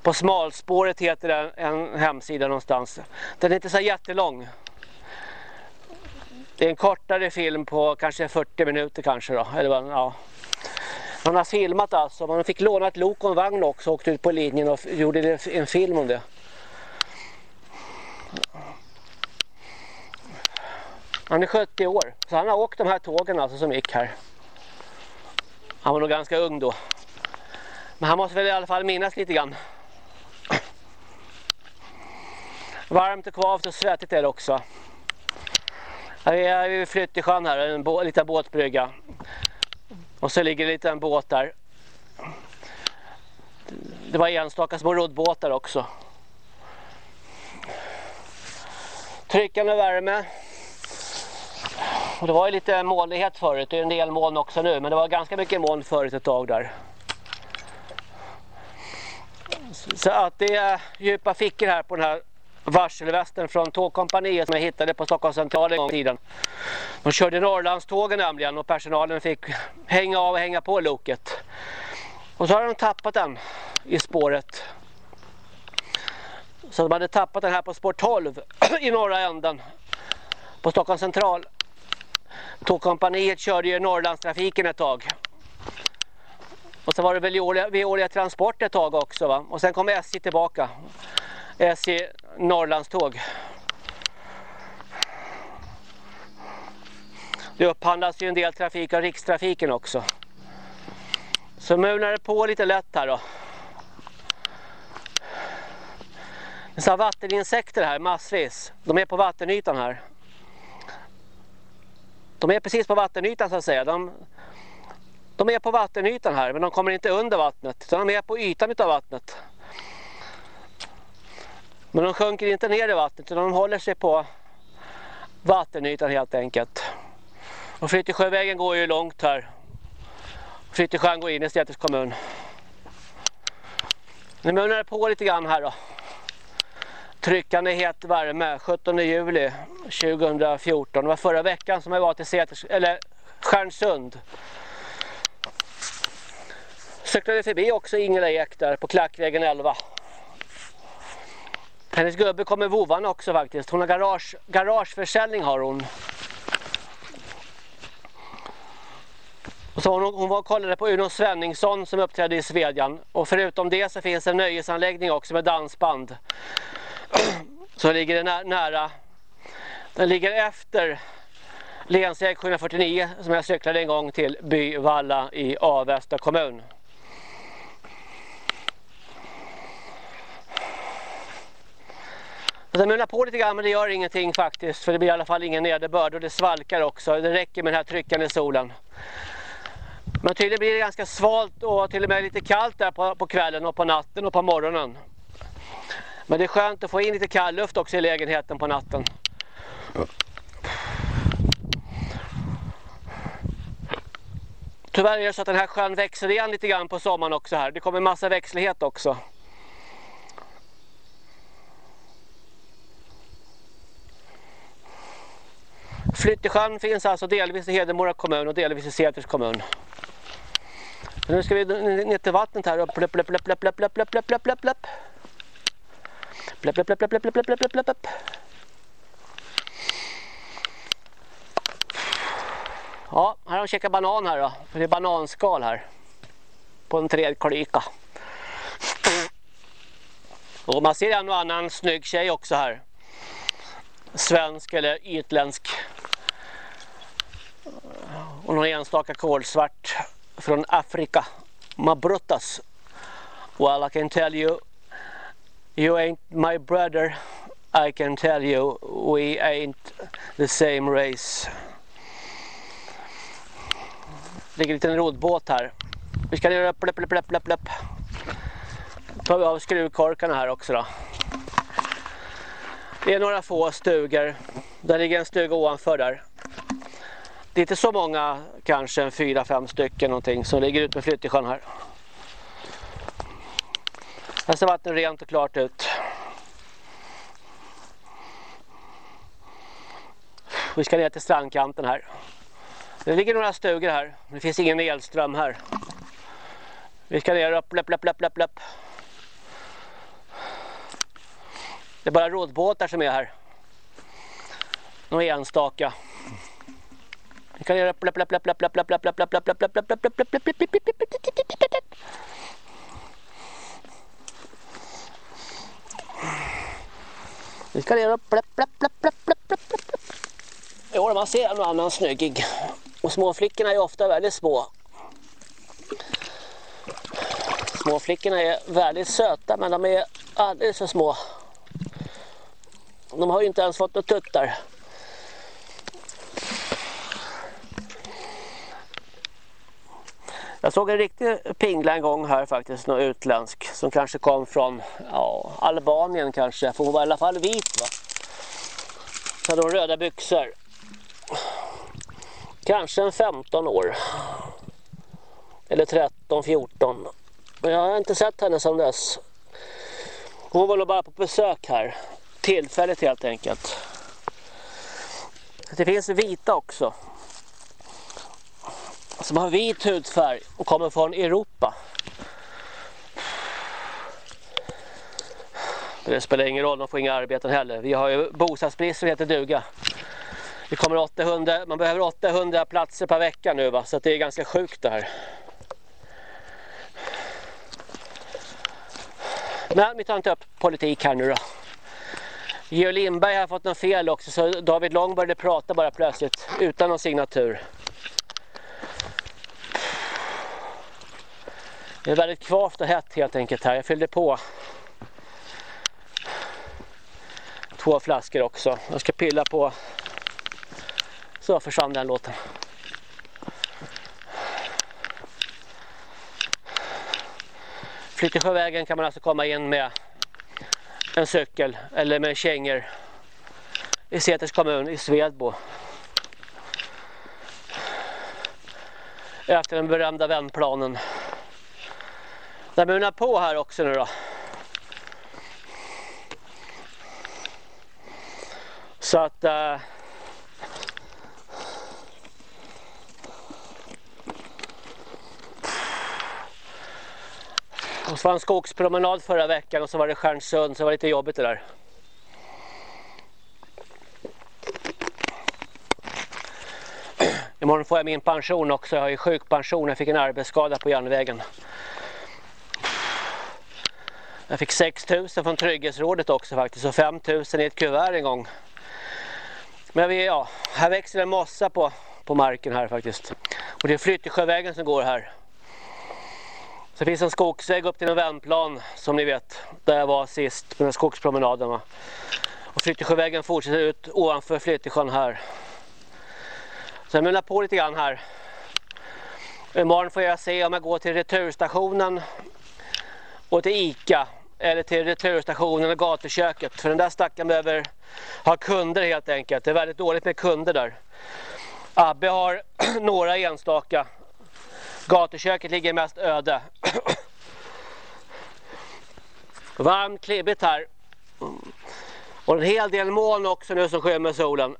På smalspåret heter det en hemsida någonstans. Den är inte så jättelång. Det är en kortare film på kanske 40 minuter kanske då. Eller ja. Man har filmat alltså. Man fick låna ett lok och en vagn också. Åkte ut på linjen och gjorde en film om det. Han är 70 år. Så han har åkt de här tågen alltså som gick här. Han var nog ganska ung då. Men han måste väl i alla fall minnas lite grann. Varmt och kvavt och svettigt är det också. Vi är vid Flyttesjön här, en bå liten båtbrygga. Och så ligger en liten båt där. Det var enstaka små roddbåtar också. Tryckande värme. Det var ju lite molnighet förut, det är en del moln också nu. Men det var ganska mycket moln förut ett tag där. Så att det är djupa fickor här på den här varselvästen från tågkompaniet som jag hittade på Stockholms central en gång i tiden. De körde Norrlandstågen nämligen och personalen fick hänga av och hänga på loket. Och så har de tappat den i spåret. Så de hade tappat den här på spår 12 i norra änden på Stockholms central. Tågkompaniet körde ju Norrlandstrafiken ett tag. Och så var det väl Veolia Transport ett tag också va. Och sen kom SJ tillbaka. SJ Norrlandståg. Det upphandlas ju en del trafik av rikstrafiken också. Så munar det på lite lätt här då. Det är vatteninsekter här, massvis. De är på vattenytan här. De är precis på vattenytan så att säga. De, de är på vattenytan här men de kommer inte under vattnet. Utan de är på ytan av vattnet. Men de sjunker inte ner i vattnet utan de håller sig på vattenytan helt enkelt. Och Flyttesjövägen går ju långt här. Flyttesjön går in i Stäters kommun. Nu munar det på lite grann här då. Tryckande het värme 17 juli 2014. Det var förra veckan som jag var till Seters, eller Stjärnsund. Cyklade förbi också Ingela Ek där på Klackvägen 11. Hennes gubbe kommer vovan också faktiskt. Hon har garage, garageförsäljning har hon. Och så hon, hon var och kollade på Uno Svenningsson som uppträdde i Svedjan. Och förutom det så finns en nöjesanläggning också med dansband. Så ligger det nä nära. Den ligger efter Lensäg 749 som jag cyklade en gång till Byvalla i Avesta kommun. Det mulnar på lite grann men det gör ingenting faktiskt för det blir i alla fall ingen nederbörd och det svalkar också. Det räcker med den här tryckande solen. Men tydligen blir det ganska svalt och till och med lite kallt där på, på kvällen och på natten och på morgonen. Men det är skönt att få in lite kall luft också i lägenheten på natten. Tyvärr är det så att den här sjön växer igen lite grann på sommaren också här. Det kommer massa växtlighet också. Flyttesjön finns alltså delvis i Hedemora kommun och delvis i Säters kommun. Nu ska vi ner till vattnet här och pläpp pläpp pläpp pläpp pläpp pläpp pläpp pläpp Bläpp, bläpp, bläpp, bläpp, bläpp, bläpp, bläpp, bläpp. Ja, här har de käkat banan här då. För det är bananskal här. På en trädklyka. Och man ser en och annan snygg tjej också här. Svensk eller ytländsk. Och någon enstaka kolsvart från Afrika. Mabruttas. Well, I can tell you you ain't my brother. I can tell you, we ain't the same race. Det ligger en liten roddbåt här. Vi ska göra pläpp, pläpp, pläpp, pläpp, tar vi av skruvkorkarna här också då. Det är några få stugor. Där ligger en stuga ovanför där. Det är inte så många, kanske fyra, fem stycken någonting som ligger ute med flyttesjön här. Här ser vattnet rent och klart ut. Vi ska ner till strandkanten här. Det ligger några stugor här. Det finns ingen elström här. Vi ska ner upp, upp, upp, upp, upp. pläpp. Det är bara roddbåtar som är här. Några enstaka. Vi kan upp, upp, upp, upp, upp, upp, upp, upp, upp, upp, upp, upp, upp, upp, upp, upp, upp, upp, upp, Vi ska ner och pläpp, pläpp, pläpp, pläpp, pläpp, pläpp, pläpp. Jo, man ser en annan snyggig. Och småflickorna är ofta väldigt små. Småflickorna är väldigt söta men de är alldeles för små. De har ju inte ens fått några tuttar. Jag såg en riktig pingla en gång här faktiskt, någon utländsk som kanske kom från ja, Albanien kanske, för hon var i alla fall vit va. Så hade hon röda byxor. Kanske en 15 år. Eller 13, 14. Men jag har inte sett henne sedan dess. Hon var nog bara på besök här. Tillfälligt helt enkelt. Det finns vita också. Som har vit hudfärg och kommer från Europa. Det spelar ingen roll, de får inga arbeten heller. Vi har ju bostadsbrist som heter duga. Det kommer 800, man behöver 800 platser per vecka nu va, så det är ganska sjukt det här. Men vi tar inte upp politik här nu då. Georg Lindberg har fått något fel också så David Lång började prata bara plötsligt utan någon signatur. Det är väldigt kvavt och hett helt enkelt här. Jag fyllde på två flaskor också. Jag ska pilla på så försvann den låten. Flyttesjövägen kan man alltså komma in med en cykel eller med kängor i Säters kommun i Svedbo. Efter den berömda vändplanen. Den munar på här också nu då. Så att... Uh, Och så var en skogspromenad förra veckan och så var det Stjärnsund så det var lite jobbigt det där. Imorgon får jag min pension också. Jag har ju sjukpension. Jag fick en arbetsskada på järnvägen. Jag fick 6 000 från Trygghetsrådet också faktiskt och 5 000 i ett kuvert en gång. Men vi, ja, här växer en mossa på, på marken här faktiskt. Och det är Flyttesjövägen som går här. Så det finns en skogsväg upp till en vändplan som ni vet. Där jag var sist på den här skogspromenaden. Va? Och Flyttesjövägen fortsätter ut ovanför Flyttesjön här. Så jag mullar på lite grann här. Imorgon får jag se om jag går till returstationen och till Ica eller till returstationen och gatuköket. För den där stackaren behöver ha kunder helt enkelt. Det är väldigt dåligt med kunder där. Abbe har några enstaka Gatuköket ligger mest öde. Varmt, klibbigt här. Och en hel del moln också nu som skymmer solen.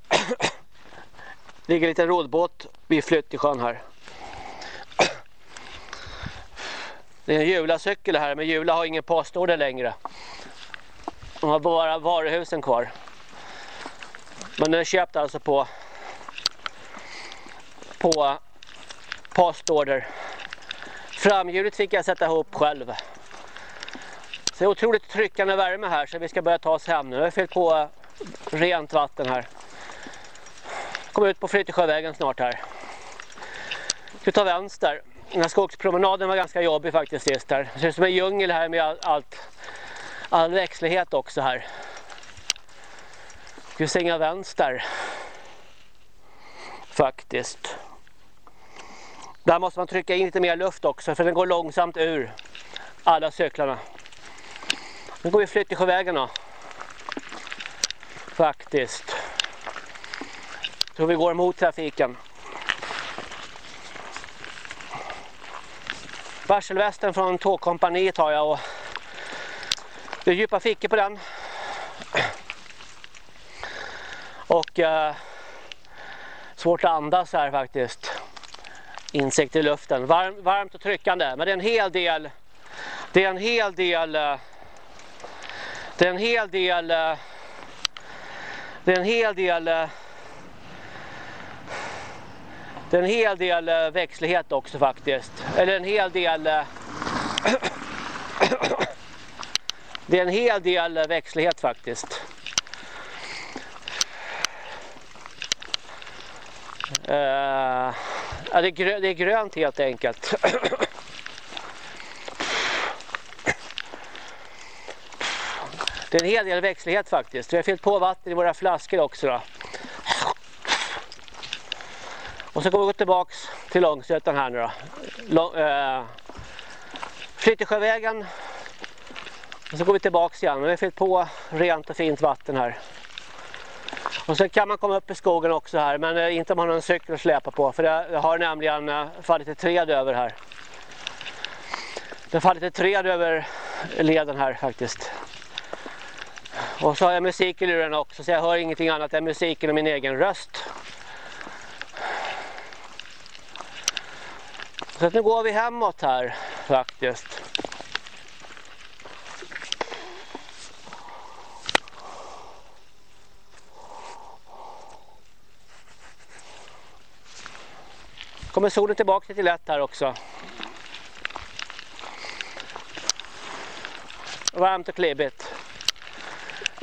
ligger en liten roddbåt vid Flyttesjön här. Det är en Jula-cykel här men Jula har ingen postorder längre. De har bara varuhusen kvar. Men den är köpt alltså på på postorder. Framhjulet fick jag sätta ihop själv. Så det är otroligt tryckande värme här så vi ska börja ta oss hem nu. Jag har fyllt på rent vatten här. Kommer ut på Flyttesjövägen snart här. Ska ta vänster. Den här skogspromenaden var ganska jobbig faktiskt sist här. Det ser ut som en djungel här med allt, all växtlighet också här. Ska vi inga vänster. Faktiskt. Där måste man trycka in lite mer luft också för den går långsamt ur alla cyklarna. Nu går vi Flyttesjövägen då. Faktiskt. Jag tror vi går mot trafiken. Varselvästen från tågkompaniet har jag och det är djupa fickor på den. Och eh, svårt att andas här faktiskt. Insekter i luften. Varm, varmt och tryckande. Men det är en hel del. Det är en hel del. Eh, det är en hel del. Eh, det är en hel del. Eh, det är en hel del eh, växtlighet också faktiskt. Eller en hel del. Eh, det är en hel del eh, växlighet faktiskt. Uh, ja, det, är grö det är grönt helt enkelt. det är en hel del växtlighet faktiskt. Vi har fyllt på vatten i våra flaskor också. Då. Och så går vi gå tillbaks till Långsötan här nu då. Lång, eh, Flyttesjövägen. Och så går vi tillbaks igen. Vi har fyllt på rent och fint vatten här. Och så kan man komma upp i skogen också här men eh, inte om man har en cykel att släpa på för det har nämligen eh, fallit ett träd över här. Det har fallit ett träd över leden här faktiskt. Och så har jag musik i luren också så jag hör ingenting annat än musiken och min egen röst. Så nu går vi hemåt här faktiskt. kommer solen tillbaka lite lätt här också. Varmt och klibbigt.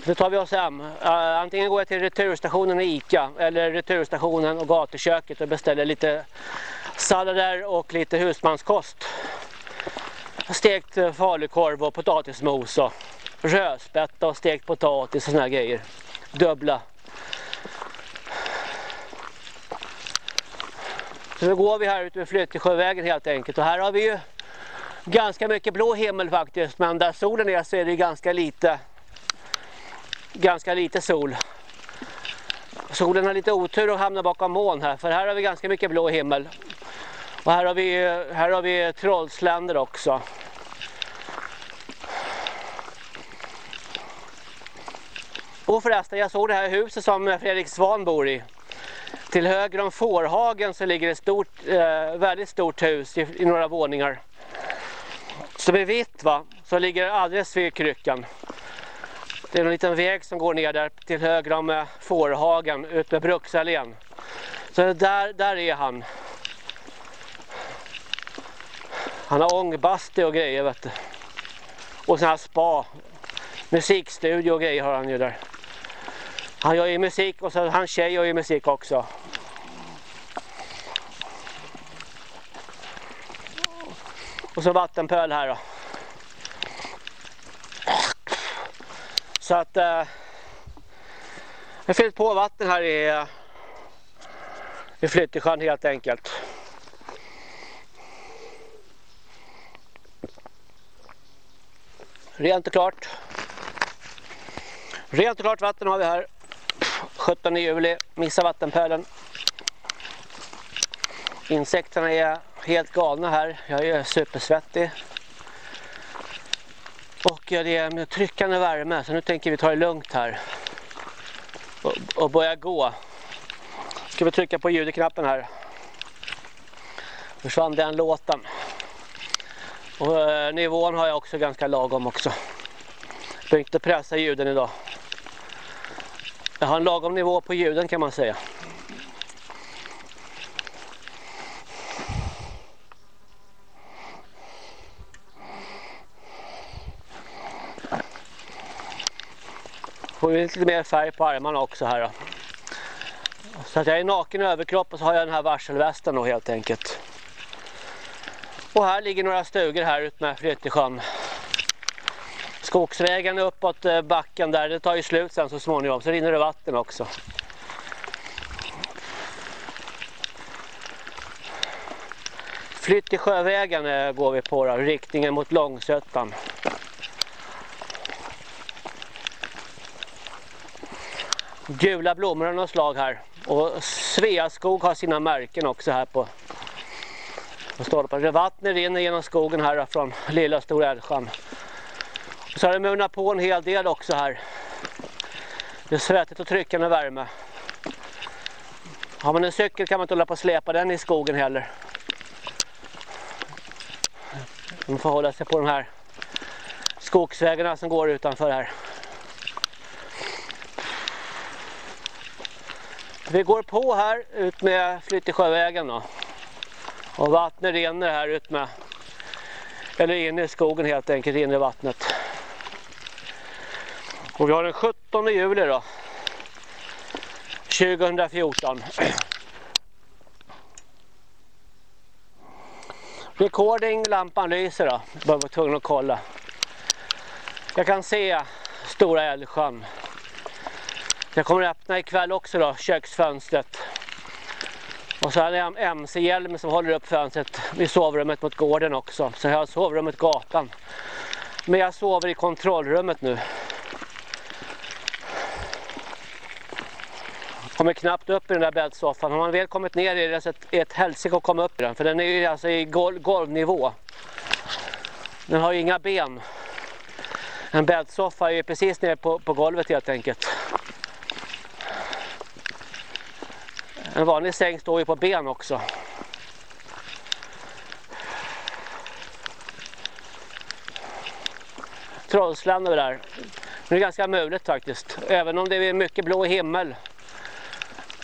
Nu tar vi oss hem. Uh, antingen går jag till returstationen och Ica eller returstationen och gatuköket och beställer lite sallader och lite husmanskost. Stekt eh, falukorv och potatismos och rödspätta och stekt potatis och såna här grejer. Dubbla. Så nu går vi här ute vid Flyttesjövägen helt enkelt och här har vi ju ganska mycket blå himmel faktiskt men där solen är så är det ganska lite ganska lite sol. Solen har lite otur och hamnar bakom moln här för här har vi ganska mycket blå himmel. Och här har vi, här har vi trollsländer också. Och förresten, jag såg det här huset som Fredrik Svan bor i. Till höger om fårhagen så ligger ett stort, eh, väldigt stort hus i, i, några våningar. Som är vitt va, så ligger alldeles vid kryckan. Det är en liten väg som går ner där till höger om eh, fårhagen ut med Bruksallén. Så där, där är han. Han har ångbastu och grejer vet du. Och sån här spa. Musikstudio och grejer har han ju där. Han gör ju musik och så hans tjej gör ju musik också. Och så vattenpöl här då. Så att eh, jag har fyllt på vatten här i, eh, i Flyttesjön helt enkelt. Rent och klart. Rent och klart vatten har vi här. 17 juli, missa vattenpölen. Insekterna är helt galna här. Jag är supersvettig. Och det är med tryckande värme så nu tänker vi ta det lugnt här. Och, och börja gå. Ska vi trycka på ljudknappen här. Försvann den låten. Och eh, nivån har jag också ganska lagom också. Jag behöver inte pressa ljuden idag. Jag har en lagom nivå på ljuden kan man säga. Får vi lite mer färg på armarna också här då. Så att jag är naken i överkropp och så har jag den här varselvästen då helt enkelt. Och här ligger några stugor här ute med Flyttesjön. Skogsvägen uppåt eh, backen där, det tar ju slut sen så småningom, så rinner det vatten också. Flytt i sjövägen eh, går vi på då, riktningen mot Långsötan. Gula blommor av något slag här. Och Sveaskog har sina märken också här på. Och stolpar. Vattnet rinner genom skogen här från lilla Stora Älvsjön. Så har det munnat på en hel del också här. Det är svettigt och tryckande värme. Har man en cykel kan man inte hålla på att släpa den i skogen heller. Man får hålla sig på de här skogsvägarna som går utanför här. Vi går på här ut med Flyttesjövägen då. Och vattnet rinner här ut med eller in i skogen helt enkelt, in i vattnet. Och vi har den 17 juli då. 2014. Recording, lampan lyser då. Bara var tvungen att kolla. Jag kan se Stora Älvsjön. Jag kommer att öppna ikväll också då, köksfönstret. Och så hade jag en MC-hjälm som håller upp fönstret vid sovrummet mot gården också. Så jag har sovrummet gatan. Men jag sover i kontrollrummet nu. kommer knappt upp i den där bäddsoffan. Har man väl kommit ner i den så är det ett helsike att komma upp i den. För den är ju alltså i golv golvnivå. Den har ju inga ben. En bäddsoffa är ju precis nere på, på golvet helt enkelt. En vanlig säng står ju på ben också. Trollsland över där. Det är ganska mulet faktiskt. Även om det är mycket blå himmel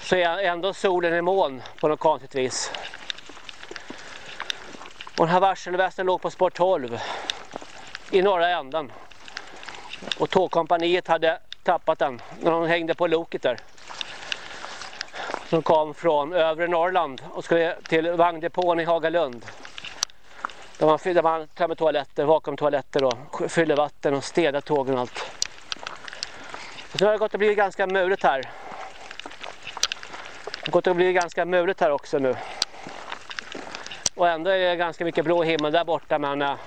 så är ändå solen i moln på något konstigt vis. Och den här varselvästen låg på spår 12 i norra änden. Och tågkompaniet hade tappat den när de hängde på loket där. Som kom från övre Norrland och skulle till vagndepån i Hagalund. Där man, där man tömmer toaletter, vakuumtoaletter och fyller vatten och städar tågen och allt. Så har det gått att bli ganska mulet här. Det har gått att bli ganska mulet här också nu. Och ändå är det ganska mycket blå himmel där borta men eh, äh,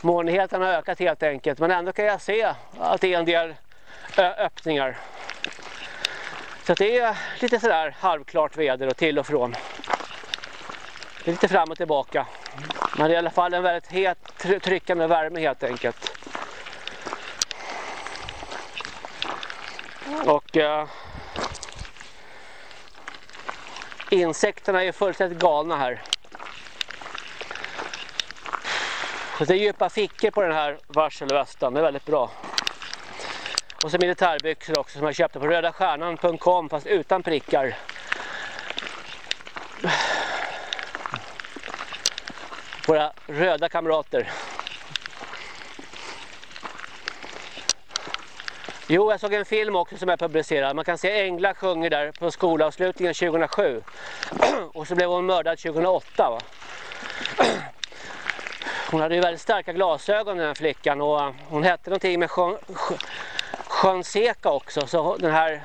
molnigheten har ökat helt enkelt. Men ändå kan jag se att det är en del eh, öppningar. Så det är lite sådär halvklart väder och till och från. Det är lite fram och tillbaka. Men det är i alla fall en väldigt het tryckande värme helt enkelt. Och eh, insekterna är fullständigt galna här. Så det är djupa fickor på den här varselvästan, det är väldigt bra. Och så militärbyxor också som jag köpte på rödastjärnan.com fast utan prickar. Våra röda kamrater. Jo, jag såg en film också som är publicerad. Man kan se Engla sjunger där på skolavslutningen 2007. Och så blev hon mördad 2008 va. Hon hade ju väldigt starka glasögon den här flickan och eh, hon hette någonting med sjön Seka också. Så den här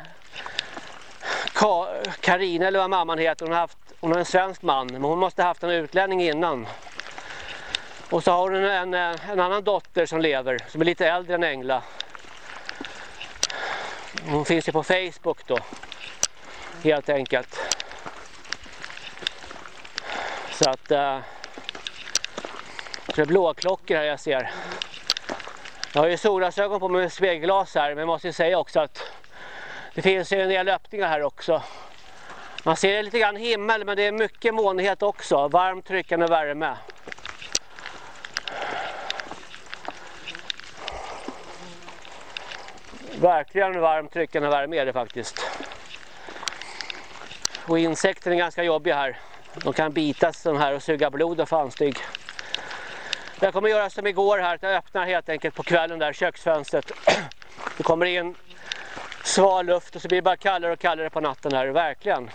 Karina eller vad mamman heter, hon har, haft, hon har en svensk man. Men hon måste ha haft en utlänning innan. Och så har hon en, eh, en annan dotter som lever, som är lite äldre än Engla. Hon finns ju på Facebook då. Helt enkelt. Så att... Uh, det är blåklockor här jag ser. Jag har ju solglasögon på mig med spegelglas här men jag måste ju säga också att det finns ju en del öppningar här också. Man ser lite grann himmel men det är mycket molnighet också. Varm tryckande värme. Verkligen varm tryckande värme är det faktiskt. Och insekterna är ganska jobbiga här. De kan bitas de här och suga blod och fanstyg. Jag kommer göra som igår här, att jag öppnar helt enkelt på kvällen där köksfönstret. Det kommer in sval luft och så blir det bara kallare och kallare på natten här, verkligen.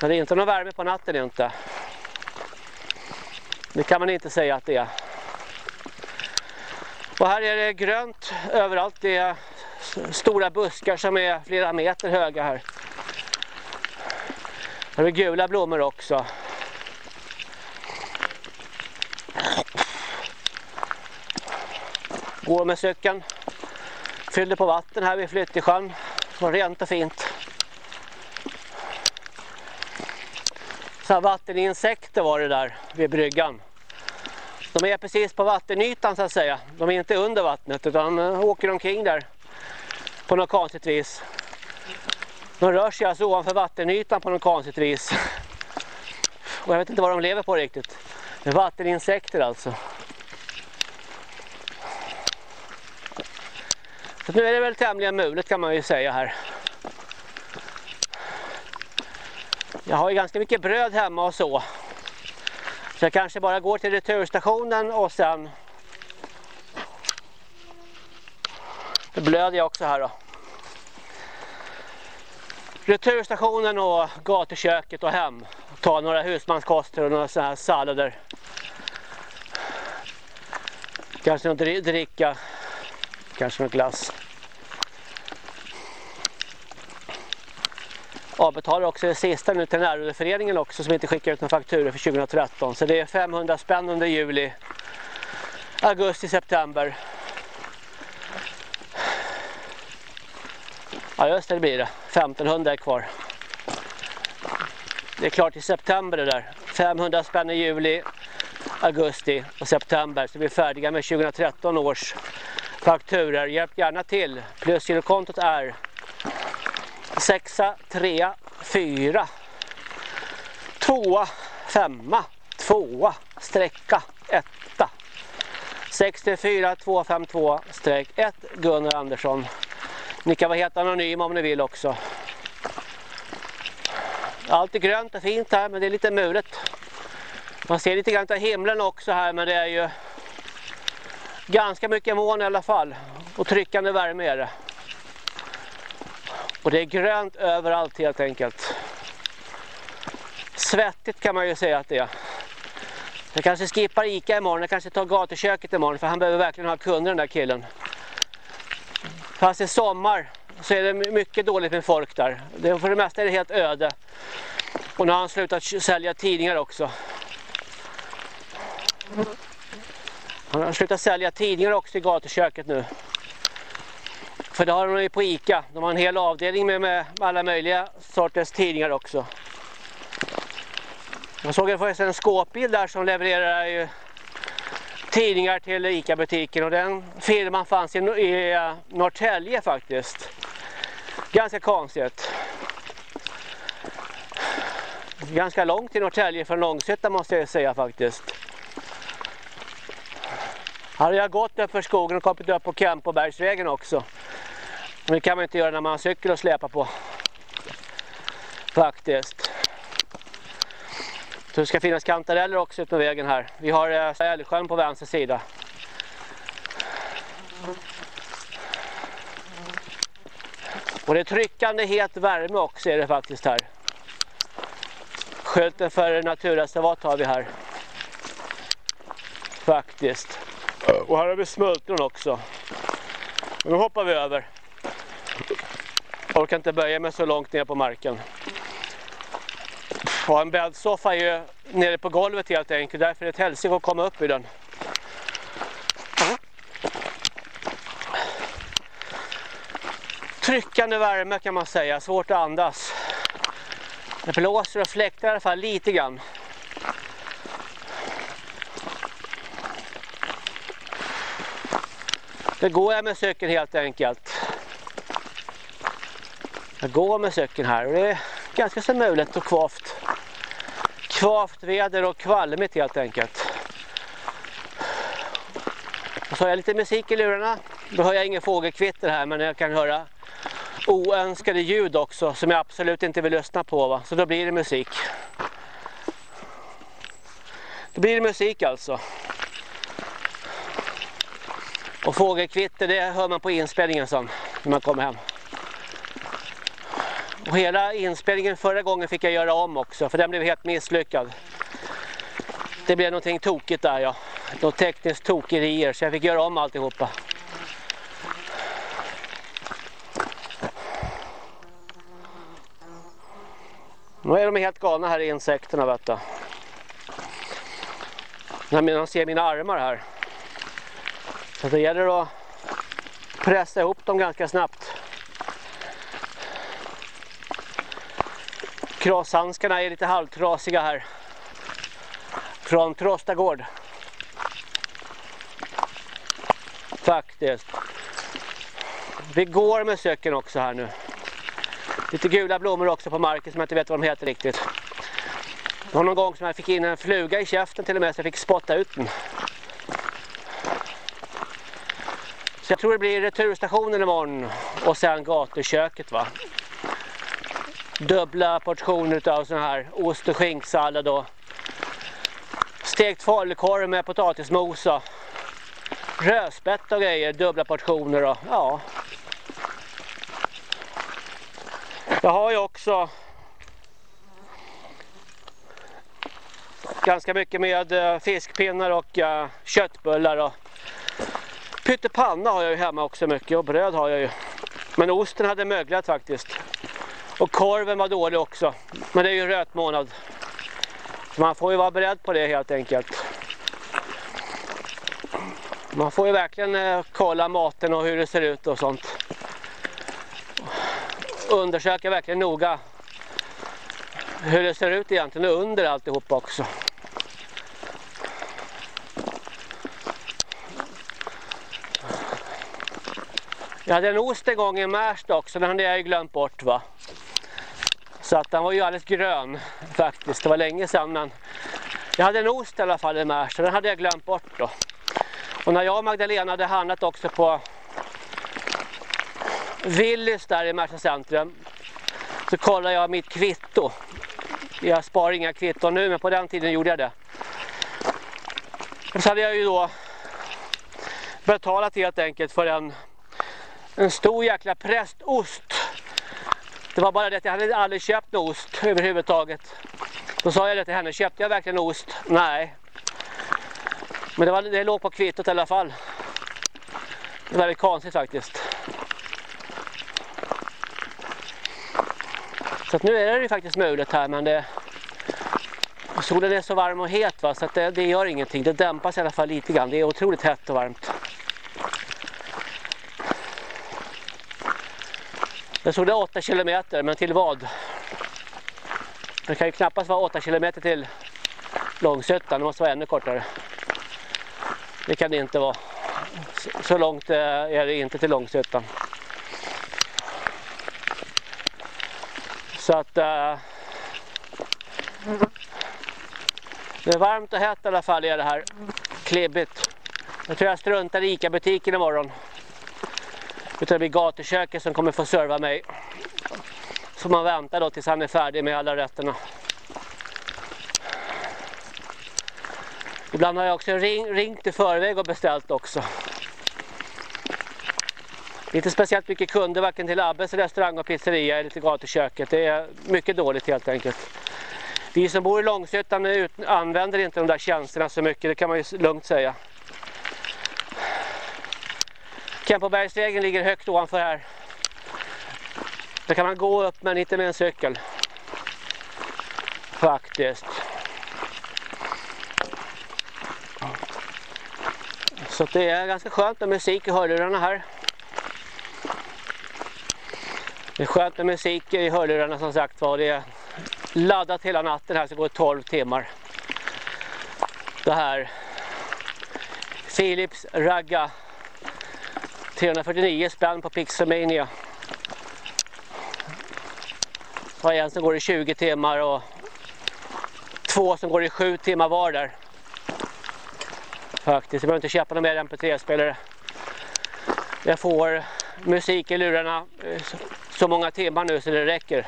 Men det är inte någon värme på natten inte. Det kan man inte säga att det är. Och här är det grönt överallt. Det är stora buskar som är flera meter höga här. Här är gula blommor också. Går med cykeln. Fyllde på vatten här vid Flyttesjön. var rent och fint. Så här vatteninsekter var det där vid bryggan. De är precis på vattenytan så att säga. De är inte under vattnet utan eh, åker omkring där på något konstigt vis. De rör sig alltså ovanför vattenytan på något konstigt vis. Och jag vet inte vad de lever på riktigt. Det är vatteninsekter alltså. Så nu är det väl tämligen mulet kan man ju säga här. Jag har ju ganska mycket bröd hemma och så. Så jag kanske bara går till returstationen och sen Nu blöder jag också här då. Returstationen och gatuköket och hem. Ta några husmanskoster och några sådana här sallader. Kanske något dricka. Kanske med glass. Avbetalar också det sista nu till närrådeföreningen också som inte skickar ut några fakturor för 2013. Så det är 500 spänn under juli, augusti, september. Ja just det, det blir det. 1500 är kvar. Det är klart i september det där. 500 spänn i juli, augusti och september. Så vi är färdiga med 2013 års fakturer. Hjälp gärna till. Plusgirokontot är 6, 3, 4, 2, 5, 2, sträcka, 1. 64 252 1 Gunnar Andersson. Ni kan vara helt anonyma om ni vill också. Allt är grönt och fint här men det är lite mulet. Man ser lite grann av himlen också här men det är ju ganska mycket moln i alla fall. Och tryckande värme är det. Och det är grönt överallt helt enkelt. Svettigt kan man ju säga att det är. Jag kanske skippar Ica imorgon, jag kanske tar gatuköket imorgon för han behöver verkligen ha kunder den där killen. Fast i sommar så är det mycket dåligt med folk där. Det, för det mesta är det helt öde. Och nu har han slutat sälja tidningar också. Han har slutat sälja tidningar också i gatuköket nu. För det har de ju på Ica. De har en hel avdelning med, med alla möjliga sorters tidningar också. Jag såg förresten en skåpbil där som levererar tidningar till Ica-butiken och den firman fanns i, i eh, Norrtälje faktiskt. Ganska konstigt. Ganska långt till Norrtälje från Långsötta måste jag säga faktiskt. Hade jag gått upp för skogen och kommit upp på Kempobergsvägen också. Men det kan man inte göra när man har cykel och släpa på. Faktiskt. Så det ska finnas kantareller också utmed vägen här. Vi har eh, Älvsjön på vänster sida. Och det är tryckande het värme också är det faktiskt här. Skylten för naturreservat har vi här. Faktiskt. Och här har vi smultron också. nu hoppar vi över. Jag orkar inte böja mig så långt ner på marken. Och en bäddsoffa är ju nere på golvet helt enkelt. Därför är det ett hälsing att komma upp i den. Tryckande värme kan man säga. Svårt att andas. Det blåser och fläktar i alla fall lite grann. Det går jag med cykeln helt enkelt. Jag går med cykeln här och det är ganska så mulet och kvavt. Kvavt väder och kvalmigt helt enkelt. Och så har jag lite musik i lurarna. Då hör jag ingen fågelkvitter här men jag kan höra oönskade ljud också som jag absolut inte vill lyssna på. Va? Så då blir det musik. Då blir det musik alltså. Och fågelkvitter det hör man på inspelningen sen när man kommer hem. Och hela inspelningen förra gången fick jag göra om också för den blev helt misslyckad. Det blev någonting tokigt där ja. Något tekniskt tokerier så jag fick göra om alltihopa. Nu är de helt galna här insekterna vet du. När de ser mina armar här. Så det gäller att pressa ihop dem ganska snabbt. Krosshandskarna är lite halvtrasiga här. Från Trostagård. Faktiskt. Vi går med söken också här nu. Lite gula blommor också på marken som jag inte vet vad de heter riktigt. Det var någon gång som jag fick in en fluga i käften till och med så jag fick spotta ut den. Så jag tror det blir returstationen imorgon och sen gatuköket va. Dubbla portioner av sån här ost och skinksallad och stekt falukorv med potatismos och rödspett och grejer, dubbla portioner och ja. Jag har ju också ganska mycket med eh, fiskpinnar och eh, köttbullar och pyttepanna har jag ju hemma också mycket och bröd har jag ju. Men osten hade möglat faktiskt. Och korven var dålig också. Men det är ju röt månad. Så man får ju vara beredd på det helt enkelt. Man får ju verkligen eh, kolla maten och hur det ser ut och sånt. Undersöka verkligen noga hur det ser ut egentligen under alltihop också. Jag hade en ost en gång i Märsta också, den hade jag ju glömt bort va. Så att den var ju alldeles grön faktiskt, det var länge sedan men jag hade en ost i alla fall i Märsta, den hade jag glömt bort då. Och när jag och Magdalena hade handlat också på Willys där i Märsta centrum så kollade jag mitt kvitto. Jag sparar inga kvitton nu men på den tiden gjorde jag det. Och så hade jag ju då betalat helt enkelt för en, en stor jäkla prästost. Det var bara det att jag hade aldrig köpt någon ost överhuvudtaget. Då sa jag det till henne, köpte jag verkligen ost? Nej. Men det, var, det låg på kvittot i alla fall. Det var väldigt konstigt faktiskt. Så att nu är det ju faktiskt möjligt här men det, solen är så varm och het va? så att det, det gör ingenting. Det dämpas i alla fall lite grann. Det är otroligt hett och varmt. Jag såg det 8 kilometer men till vad? Det kan ju knappast vara 8 kilometer till Långsötan. Det måste vara ännu kortare. Det kan det inte vara. Så långt eh, är det inte till Långsötan. Så att Äh, det är varmt och hett i alla fall i det här klibbigt. Jag tror jag struntar i Ica-butiken imorgon. Utan det blir gatuköket som kommer få serva mig. Så man väntar då tills han är färdig med alla rätterna. Ibland har jag också ring, ringt i förväg och beställt också. Inte speciellt mycket kunder varken till Abbes restaurang och pizzeria eller till gatuköket. Det är mycket dåligt helt enkelt. Vi som bor i Långsötan använder inte de där tjänsterna så mycket, det kan man ju lugnt säga. Kempobergsvägen ligger högt ovanför här. Där kan man gå upp men inte med en cykel. Faktiskt. Så det är ganska skönt med musik i hörlurarna här. Det är skönt med musik i hörlurarna som sagt var. Det är laddat hela natten här så går det 12 timmar. Det här Philips Ragga 349 spänn på Pixelmania. Så har en som går i 20 timmar och två som går i 7 timmar var där. Faktiskt, jag behöver inte köpa någon mer mp3-spelare. Jag får musik i lurarna eh, så många timmar nu så det räcker.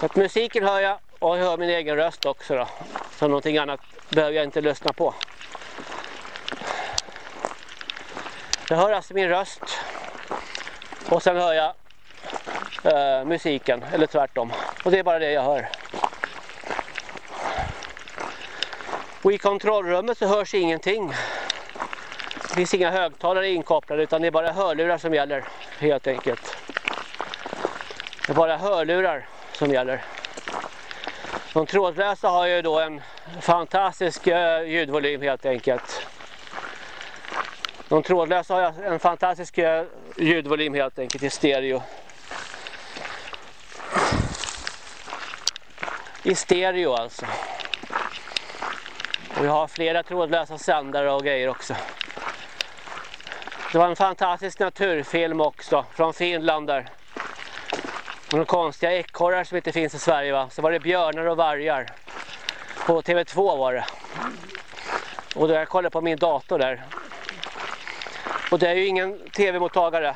Så att musiken hör jag och jag hör min egen röst också då. Så någonting annat behöver jag inte lyssna på. Jag hör alltså min röst och sen hör jag eh, musiken eller tvärtom. Och det är bara det jag hör. Och i kontrollrummet så hörs ingenting. Det finns inga högtalare inkopplade utan det är bara hörlurar som gäller helt enkelt. Det är bara hörlurar som gäller. De trådlösa har ju då en fantastisk eh, ljudvolym helt enkelt. De trådlösa har en fantastisk eh, ljudvolym helt enkelt i stereo. I stereo alltså. Och vi har flera trådlösa sändare och grejer också. Det var en fantastisk naturfilm också från Finland där. Några konstiga ekorrar som inte finns i Sverige va. Så var det björnar och vargar. På TV2 var det. Och då jag kollade på min dator där. Och det är ju ingen tv-mottagare.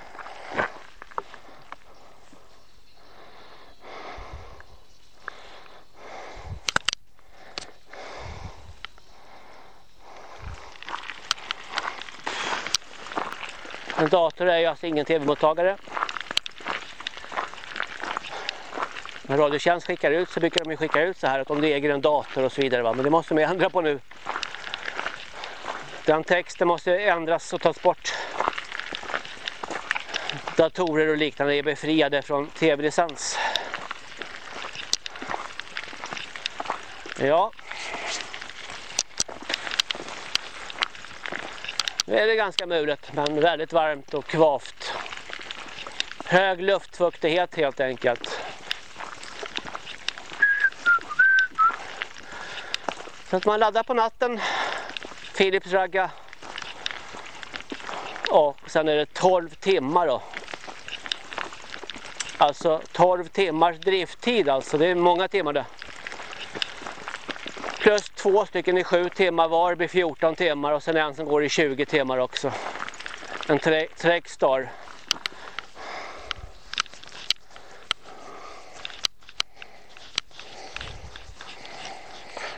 En dator är ju alltså ingen tv-mottagare. När Radiotjänst skickar ut så brukar de skicka ut så här att om du äger en dator och så vidare. Va? Men det måste de ändra på nu. Den texten måste ändras och tas bort. Datorer och liknande är befriade från tv-licens. Ja. Nu är det ganska mulet men väldigt varmt och kvavt. Hög luftfuktighet helt enkelt. Så att man laddar på natten. Philips ragga. Och sen är det 12 timmar då. Alltså 12 timmars drifttid alltså. Det är många timmar det. Plus två stycken i 7 timmar var blir 14 timmar och sen en som går i 20 timmar också. En Trexstar.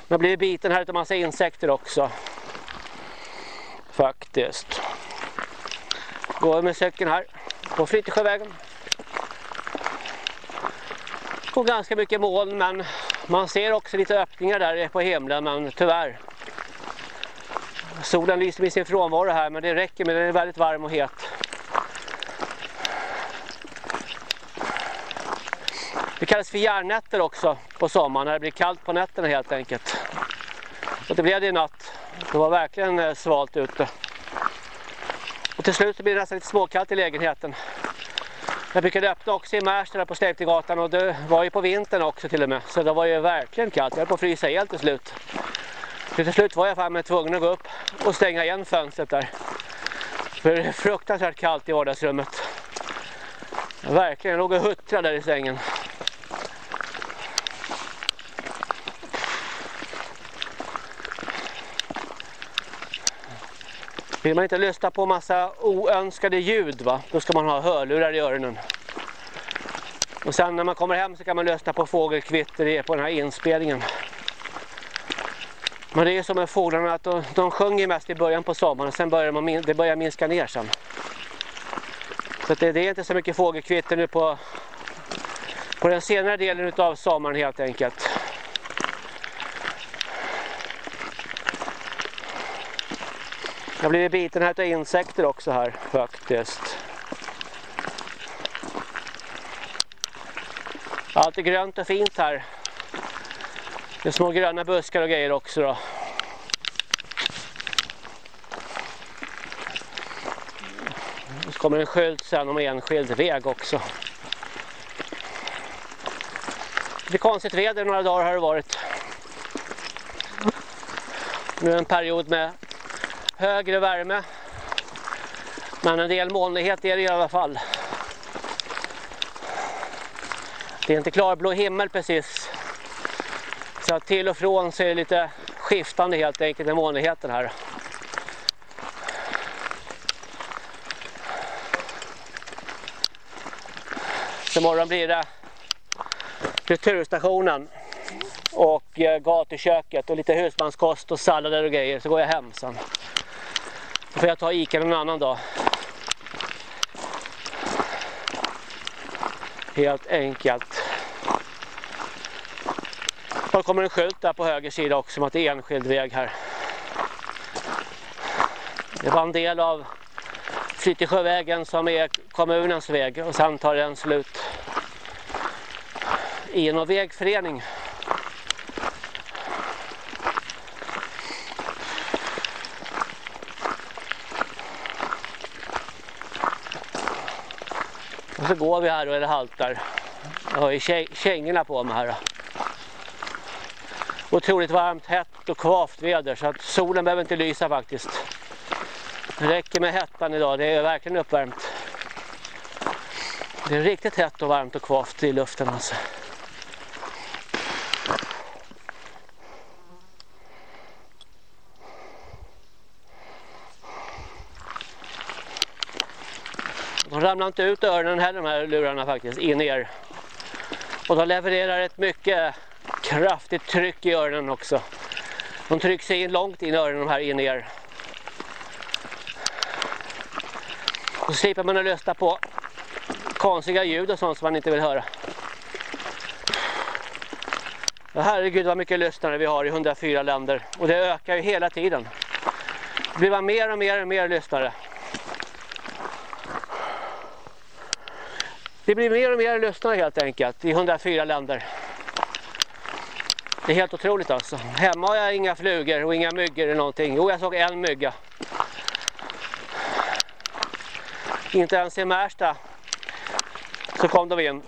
Jag blir biten här av en massa insekter också. Faktiskt. Går med cykeln här på Flyttesjövägen. Går ganska mycket moln men man ser också lite öppningar där på himlen men tyvärr. Solen lyser med sin frånvaro här men det räcker med den är väldigt varm och het. Det kallas för järnnätter också på sommaren när det blir kallt på nätterna helt enkelt. Så det blev det i natt. Det var verkligen eh, svalt ute. Och till slut blir blev det nästan lite småkallt i lägenheten. Jag brukade öppna också i Märsta där på Släktegatan och det var ju på vintern också till och med. Så det var ju verkligen kallt. Jag höll på att frysa helt till slut. Så till slut var jag fan tvungen att gå upp och stänga igen fönstret där. För det är fruktansvärt kallt i vardagsrummet. Verkligen, jag låg och huttrade där i sängen. Vill man inte lyssna på massa oönskade ljud va, då ska man ha hörlurar i öronen. Och sen när man kommer hem så kan man lyssna på fågelkvitter på den här inspelningen. Men det är som med fåglarna att de, de sjunger mest i början på sommaren och sen börjar man, det börjar minska ner sen. Så det, det, är inte så mycket fågelkvitter nu på, på den senare delen av sommaren helt enkelt. Jag blir biten här av insekter också här faktiskt. Allt är grönt och fint här. Det är små gröna buskar och grejer också då. Så kommer en skylt sen om enskild väg också. Det är konstigt väder några dagar har det varit. Nu är en period med högre värme. Men en del molnighet är det i alla fall. Det är inte klarblå himmel precis. Så till och från så är det lite skiftande helt enkelt med molnigheten här. Så imorgon blir det returstationen. och eh, gatuköket och lite husmanskost och sallader och grejer så går jag hem sen. Då får jag ta Ica någon annan dag. Helt enkelt. Det kommer en skylt där på höger sida också om att det är enskild väg här. Det var en del av Flyttesjövägen som är kommunens väg och sen tar den slut i en vägförening. Och så går vi här och det haltar. Jag har ju kängorna på mig här. Otroligt varmt, hett och kvavt väder så att solen behöver inte lysa faktiskt. Det räcker med hettan idag, det är verkligen uppvärmt. Det är riktigt hett och varmt och kvavt i luften alltså. Ramlar inte ut öronen heller de här lurarna faktiskt, in er. Och de levererar ett mycket kraftigt tryck i öronen också. De trycks in långt in i öronen de här in er. Och så slipper man att lyssna på konstiga ljud och sånt som man inte vill höra. Herregud vad mycket lyssnare vi har i 104 länder. Och det ökar ju hela tiden. Det blir mer och mer och mer lyssnare. Det blir mer och mer lyssnare helt enkelt i 104 länder. Det är helt otroligt alltså. Hemma har jag inga flugor och inga myggor eller någonting. Jo, jag såg en mygga. Inte ens i Märsta så kom de in.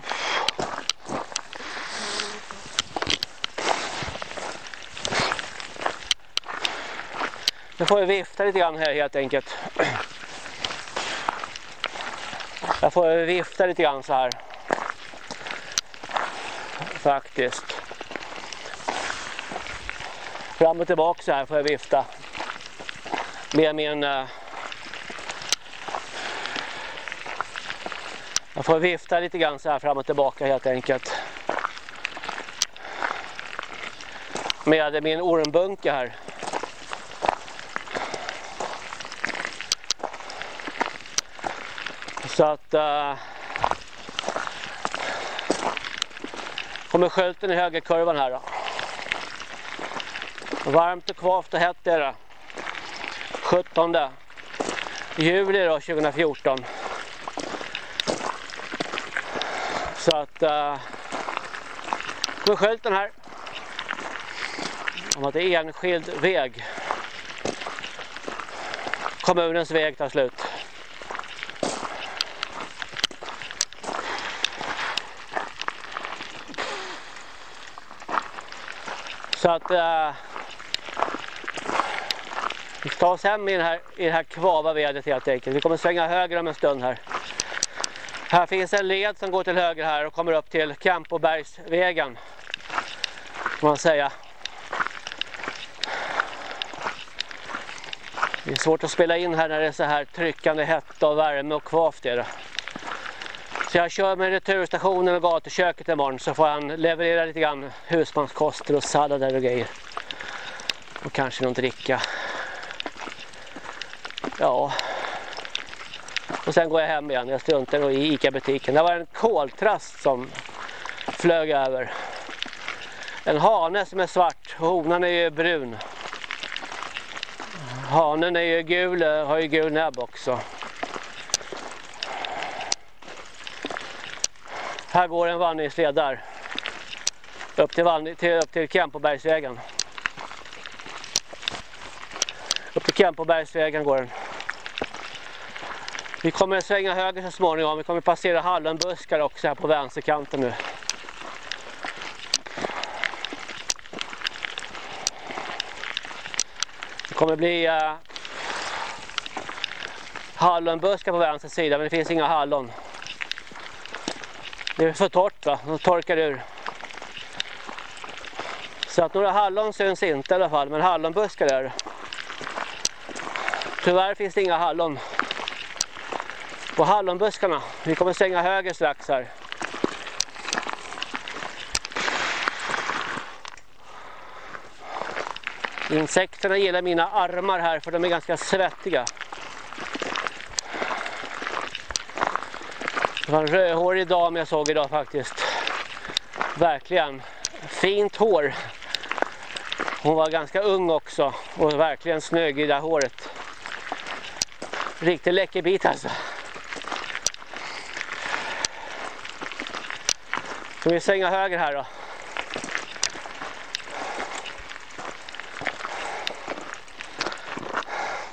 Nu får jag vifta lite grann här helt enkelt. Jag får vifta lite grann så här. Faktiskt. Fram och tillbaka så här får jag vifta. Med min... Eh, jag får vifta lite grann så här fram och tillbaka helt enkelt. Med min ormbunke här. Så att... Eh, äh, kommer skylten i högerkurvan här då. Varmt och kvavt och hett är det. 17 juli då 2014. Så att eh, Äh, kommer skylten här om att det är enskild väg. Kommunens väg tar slut. Så att eh, vi ska ta oss hem i, den här, i det här kvava vädret helt enkelt. Vi kommer svänga höger om en stund här. Här finns en led som går till höger här och kommer upp till Campobergsvägen. Kan man säga. Det är svårt att spela in här när det är så här tryckande hetta och värme och kvavt är det. Så jag kör med returstationen och gatuköket imorgon så får han leverera lite grann husmanskoster och sallader och grejer. Och kanske någon dricka. Ja. Och sen går jag hem igen. Jag struntar i Ica-butiken. Det var en koltrast som flög över. En hane som är svart. Honan är ju brun. Hanen är ju gul, har ju gul näbb också. Här går en vandringsled där. Upp till, till, upp till Kempobergsvägen. Upp till Kempobergsvägen går den. Vi kommer att svänga höger så småningom. Vi kommer att passera hallonbuskar också här på vänsterkanten nu. Det kommer bli eh, uh, hallonbuskar på vänster sida men det finns inga hallon. Det är för torrt va, de torkar ur. Så att några hallon syns inte i alla fall, men hallonbuskar är det. Tyvärr finns det inga hallon på hallonbuskarna. Vi kommer svänga höger strax här. Insekterna gillar mina armar här för de är ganska svettiga. Det var en rödhårig dam jag såg idag faktiskt. Verkligen. Fint hår. Hon var ganska ung också och verkligen snygg i det håret. Riktigt läcker bit alltså. Ska vi svänga höger här då?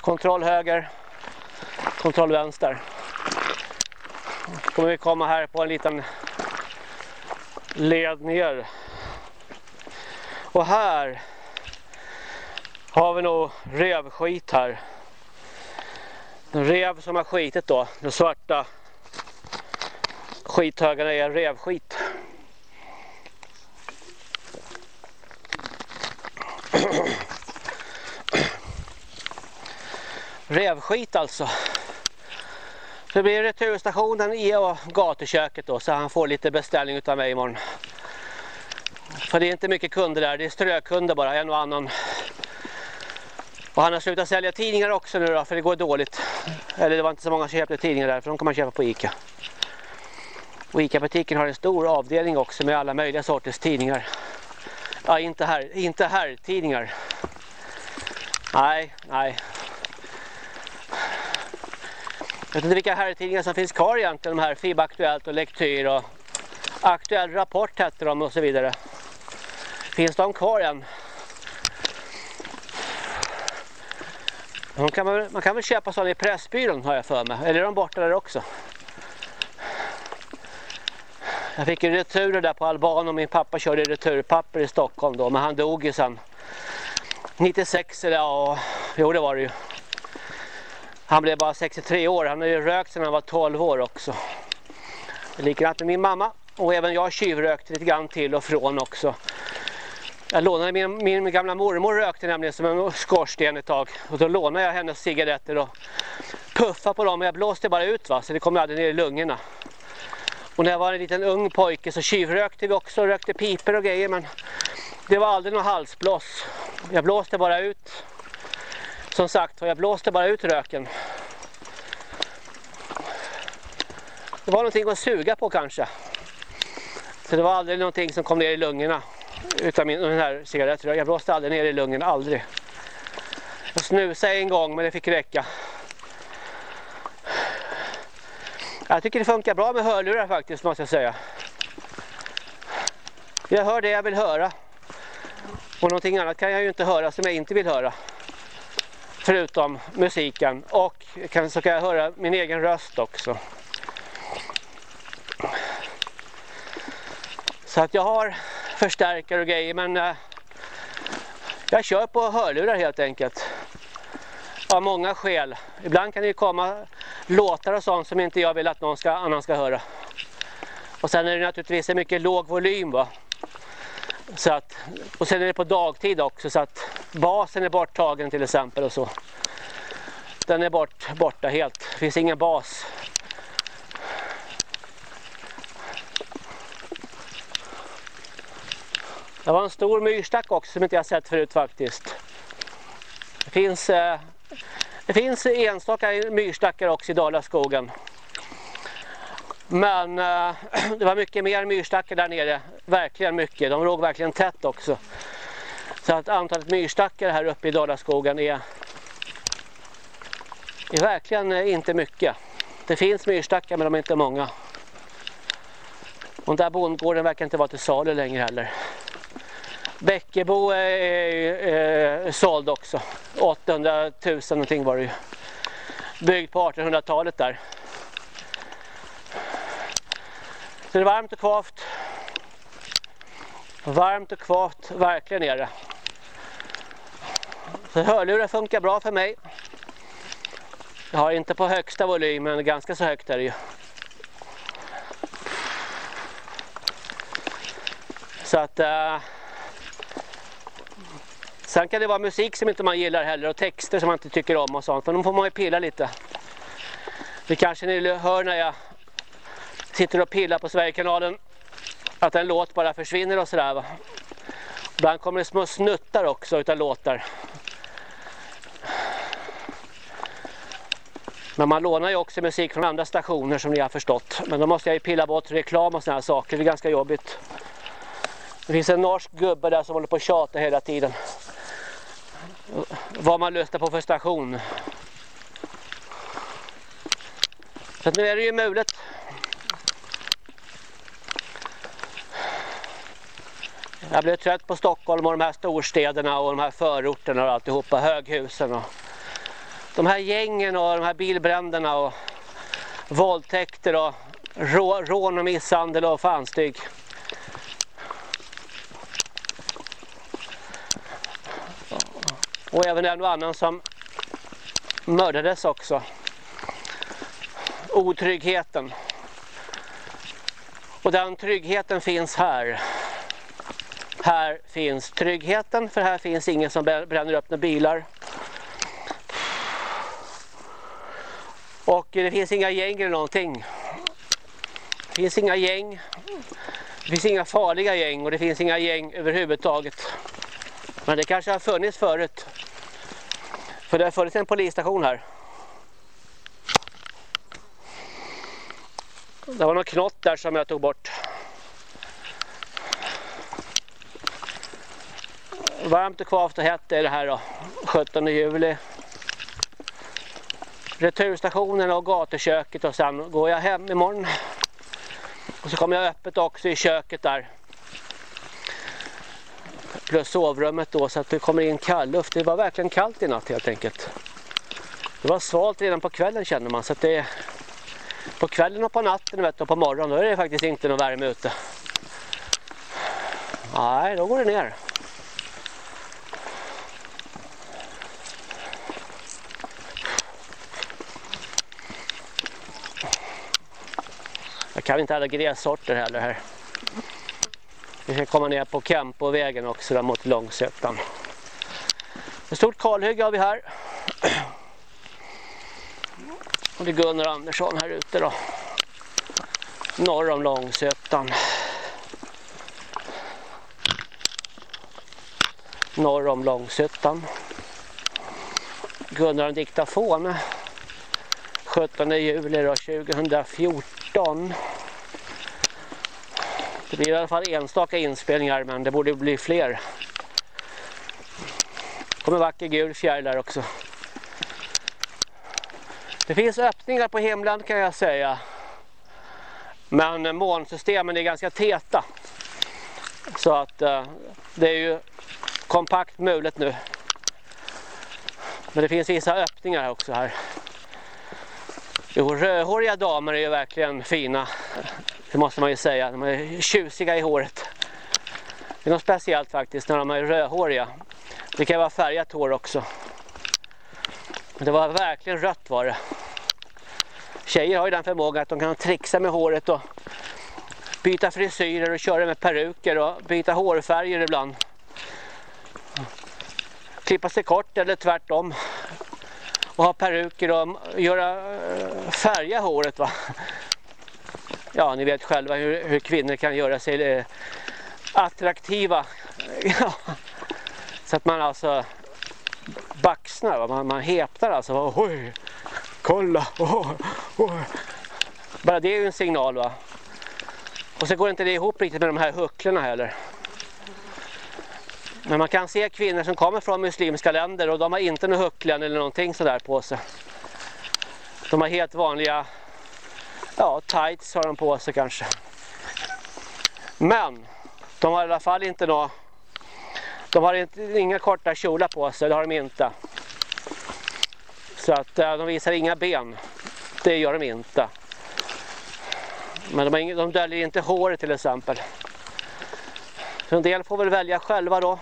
Kontroll höger. Kontroll vänster. Kommer vi komma här på en liten led ner. Och här har vi nog revskit här. En rev som har skitit då. De svarta skithögarna är revskit. Revskit alltså. Så det blir returstationen i och gatuköket då så han får lite beställning av mig imorgon. För det är inte mycket kunder där, det är strökunder bara, en och annan. Och han har slutat sälja tidningar också nu då, för det går dåligt. Eller det var inte så många som köpte tidningar där, för de kan man köpa på Ica. Och Ica-butiken har en stor avdelning också med alla möjliga sorters tidningar. Ja, inte här, inte här tidningar. Nej, nej. Jag vet inte vilka herrtidningar som finns kvar egentligen, de här FIB Aktuellt och Lektyr och Aktuell Rapport hette de och så vidare. Finns de kvar än? Man kan, man, man kan väl köpa sådana i Pressbyrån har jag för mig. Eller är de borta där också? Jag fick ju returer där på Alban och min pappa körde returpapper i Stockholm då. Men han dog ju sen. 96 eller ja, jo det var det ju. Han blev bara 63 år. Han har ju rökt sedan han var 12 år också. Likadant med min mamma. Och även jag tjuvrökte lite grann till och från också. Jag lånade min, min gamla mormor rökte nämligen som en skorsten ett tag. Och då lånade jag hennes cigaretter och puffade på dem. Och jag blåste bara ut va, så det kom aldrig ner i lungorna. Och när jag var en liten ung pojke så tjuvrökte vi också. Rökte piper och grejer men det var aldrig någon halsblås. Jag blåste bara ut som sagt, jag blåste bara ut röken. Det var någonting att suga på kanske. Så det var aldrig någonting som kom ner i lungorna. Utan min, den här cigarettröken. Jag blåste aldrig ner i lungorna, aldrig. Jag snusade en gång men det fick räcka. Jag tycker det funkar bra med hörlurar faktiskt måste jag säga. Jag hör det jag vill höra. Och någonting annat kan jag ju inte höra som jag inte vill höra förutom musiken och kan, så kan jag höra min egen röst också. Så att jag har förstärkare och grejer men eh, jag kör på hörlurar helt enkelt. Av många skäl. Ibland kan det komma låtar och sånt som inte jag vill att någon ska, annan ska höra. Och sen är det naturligtvis en mycket låg volym va. Så att, och sen är det på dagtid också så att basen är borttagen till exempel och så. Den är bort, borta helt. Det finns ingen bas. Det var en stor myrstack också som inte jag sett förut faktiskt. Det finns, eh, det finns enstaka myrstackar också i Dalaskogen. Men eh, det var mycket mer myrstackar där nere. Verkligen mycket. De låg verkligen tätt också. Så att antalet myrstackar här uppe i Dalaskogen är, är verkligen eh, inte mycket. Det finns myrstackar men de är inte många. Och där bondgården verkar inte vara till salu längre heller. Bäckebo är, är, är eh, såld också. 800 000 någonting var det ju. Byggd på 1800-talet där. Så det är varmt och kvavt. Varmt och kvavt, verkligen är det. Så hörlurar funkar bra för mig. Jag har inte på högsta volym men ganska så högt är det ju. Så att... Eh, sen kan det vara musik som inte man gillar heller och texter som man inte tycker om och sånt. Men då får man ju pilla lite. Det kanske ni hör när jag sitter och pillar på Sverigekanalen. Att en låt bara försvinner och sådär va. Ibland kommer det små snuttar också utav låtar. Men man lånar ju också musik från andra stationer som ni har förstått. Men då måste jag ju pilla bort reklam och sådana här saker. Det är ganska jobbigt. Det finns en norsk gubbe där som håller på att tjata hela tiden. Vad man lyssnar på för station. Så nu är det ju mulet. Jag blev trött på Stockholm och de här storstäderna och de här förorterna och alltihopa, höghusen och de här gängen och de här bilbränderna och våldtäkter och rån och misshandel och fanstyg. Och även en och annan som mördades också. Otryggheten. Och den tryggheten finns här. Här finns tryggheten för här finns ingen som bränner upp några bilar. Och det finns inga gäng eller någonting. Det finns inga gäng. Det finns inga farliga gäng och det finns inga gäng överhuvudtaget. Men det kanske har funnits förut. För det har funnits en polisstation här. Det var någon knott där som jag tog bort. Varmt och kvavt och hett är det här då. 17 juli. Returstationen och gatuköket och sen går jag hem imorgon. Och så kommer jag öppet också i köket där. Plus sovrummet då så att det kommer in kall luft. Det var verkligen kallt i natt helt enkelt. Det var svalt redan på kvällen känner man så att det på kvällen och på natten vet, och på morgonen då är det faktiskt inte någon värme ute. Nej, då går det ner. Jag kan inte alla grässorter heller här. Vi ska komma ner på Kempovägen också där mot Långsötan. Ett stort kalhygge har vi här. Och det är Gunnar Andersson här ute då. Norr om Långsötan. Norr om Långsötan. Gunnar en diktafon. 17 juli då, 2014. Det blir i alla fall enstaka inspelningar men det borde bli fler. Det kommer vacker gul fjäril där också. Det finns öppningar på himlen kan jag säga. Men eh, månsystemen är ganska täta. Så att eh, det är ju kompakt mulet nu. Men det finns vissa öppningar också här. Jo, rödhåriga damer är ju verkligen fina. Det måste man ju säga. De är tjusiga i håret. Det är något speciellt faktiskt när de är rödhåriga. Det kan vara färgat hår också. Men det var verkligen rött var det. Tjejer har ju den förmågan att de kan trixa med håret och byta frisyrer och köra med peruker och byta hårfärger ibland. Klippa sig kort eller tvärtom. Och ha peruker och göra eh, färga håret va ja, ni vet själva hur, hur kvinnor kan göra sig eh, attraktiva. Ja. Så att man alltså baxnar, man, man häpnar alltså. Oj, kolla! Oh, oh. Bara det är ju en signal va. Och så går inte det ihop riktigt med de här hucklorna heller. Men man kan se kvinnor som kommer från muslimska länder och de har inte några hucklen eller någonting sådär på sig. De har helt vanliga ja, tights har de på sig kanske. Men de har i alla fall inte några de har inte, inga korta kjolar på sig, det har de inte. Så att eh, de visar inga ben. Det gör de inte. Men de, inga, de döljer inte håret till exempel. Så en del får väl välja själva då.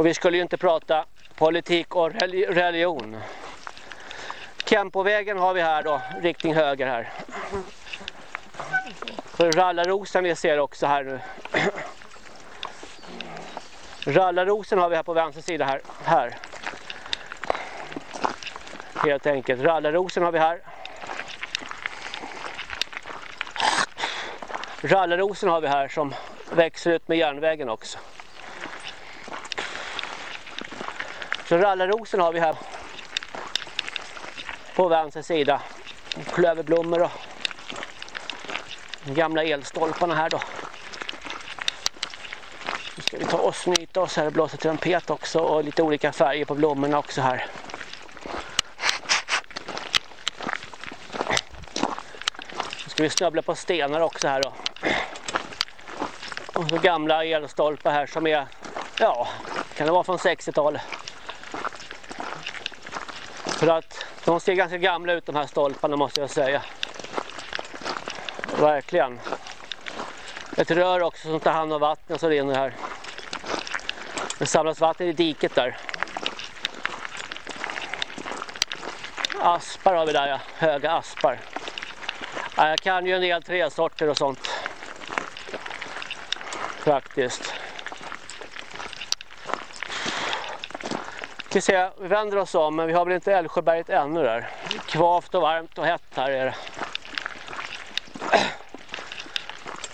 Och vi skulle ju inte prata politik och religion. Kempovägen har vi här då, riktning höger här. För Rallarrosen vi ser också här nu. Rallarrosen har vi här på vänster sida här. här. Helt enkelt. Rallarrosen har vi här. Rallarrosen har vi här som växer ut med järnvägen också. Så rallarrosen har vi här på vänster sida. Klöverblommor och de gamla elstolparna här då. Nu ska vi ta och snyta oss här och blåsa trumpet också och lite olika färger på blommorna också här. Nu ska vi snubbla på stenar också här då. Och så gamla elstolpar här som är, ja, kan det vara från 60-talet. För att de ser ganska gamla ut de här stolparna måste jag säga. Verkligen. Ett rör också som tar hand om vattnet som rinner här. Det samlas vatten i diket där. Aspar har vi där ja, höga aspar. Jag kan ju en del träsorter och sånt. Faktiskt. Vi, se, vi vänder oss om men vi har väl inte Älvsjöberget ännu där. Kvavt och varmt och hett här är det.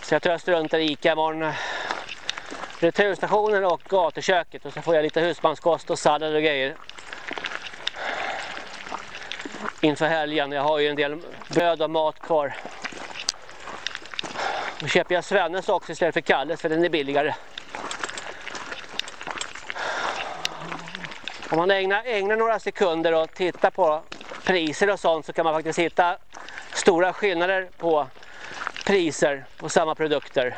Så jag tröstar runt där Ica imorgon. Returstationen och gatuköket och så får jag lite husmanskost och sallad och grejer. Inför helgen. Jag har ju en del bröd och mat kvar. Då köper jag Svennes också istället för Kalles för den är billigare. Om man ägnar, ägnar några sekunder och tittar på priser och sånt så kan man faktiskt hitta stora skillnader på priser på samma produkter.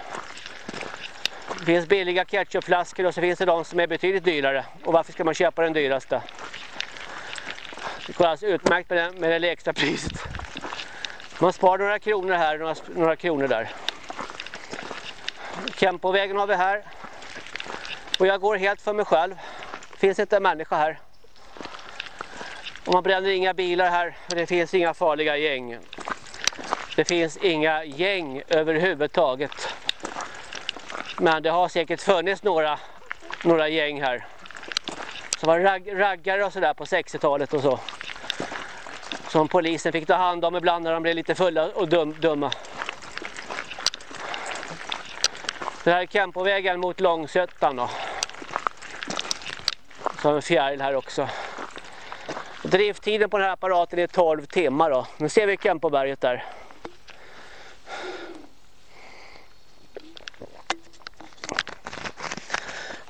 Det finns billiga ketchupflaskor och så finns det de som är betydligt dyrare. Och varför ska man köpa den dyraste? Det går alltså utmärkt med det, med det lägsta priset. Man sparar några kronor här och några, några kronor där. Kempovägen har vi här. Och jag går helt för mig själv. Det finns inte en människa här. Och man bränner inga bilar här. Och det finns inga farliga gäng. Det finns inga gäng överhuvudtaget. Men det har säkert funnits några, några gäng här. Som var rag, raggare och sådär på 60-talet och så. Som polisen fick ta hand om ibland när de blev lite fulla och dum, dumma. Det här är Kempovägen mot Långsötan då. Så har vi fjäril här också. Drifttiden på den här apparaten är 12 timmar då. Nu ser vi Kempoberget där.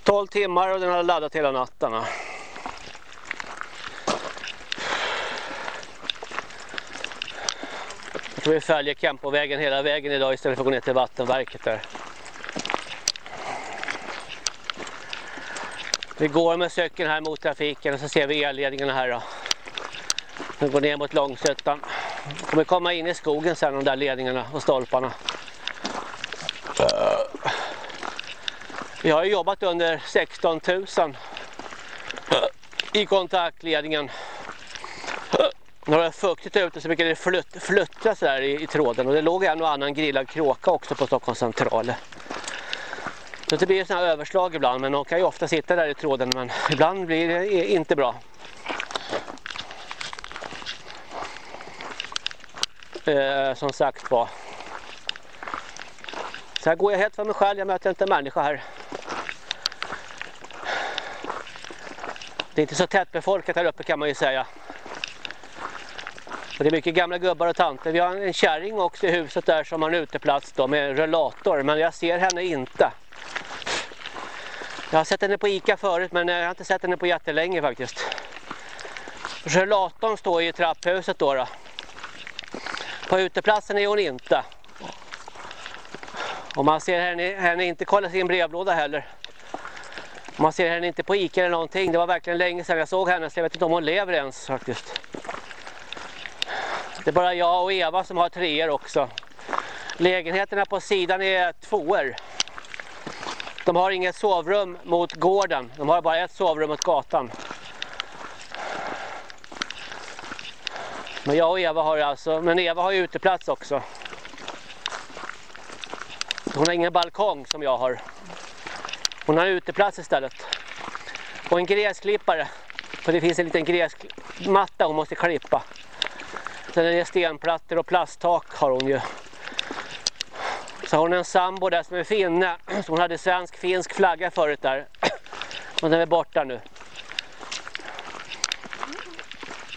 12 timmar och den har laddat hela natten. Jag tror vi följer Kempovägen hela vägen idag istället för att gå ner till vattenverket där. Vi går med cykeln här mot trafiken och så ser vi elledningarna här då. Den går ner mot Långsötan. De kommer komma in i skogen sen de där ledningarna och stolparna. Vi har ju jobbat under 16 000 i kontaktledningen. När det fuktigt ute så mycket det flutt, fluttra så där i, i, tråden och det låg en och annan grillad kråka också på Stockholms central. Så det blir sådana överslag ibland men de kan ju ofta sitta där i tråden men ibland blir det inte bra. Eh, som sagt var. Så här går jag helt för mig själv, jag möter inte en människa här. Det är inte så tätt befolkat här uppe kan man ju säga. Och det är mycket gamla gubbar och tanter. Vi har en kärring också i huset där som har en uteplats då med rullator. Men jag ser henne inte. Jag har sett henne på Ica förut men eh, jag har inte sett henne på jättelänge faktiskt. Rullatorn står i trapphuset då, då. På uteplatsen är hon inte. Och man ser henne, henne inte kolla sin brevlåda heller. Man ser henne inte på Ica eller någonting. Det var verkligen länge sedan jag såg henne så jag vet inte om hon lever ens faktiskt. Det är bara jag och Eva som har treor också. Lägenheterna på sidan är tvåor. De har inget sovrum mot gården. De har bara ett sovrum mot gatan. Men jag och Eva har alltså, men Eva har ju uteplats också. Hon har ingen balkong som jag har. Hon har uteplats istället. Och en gräsklippare. För det finns en liten gräsmatta hon måste klippa. Sen är det stenplattor och plasttak har hon ju. Så har hon en sambo där som är finne. Så hon hade svensk-finsk flagga förut där. Och den är borta nu.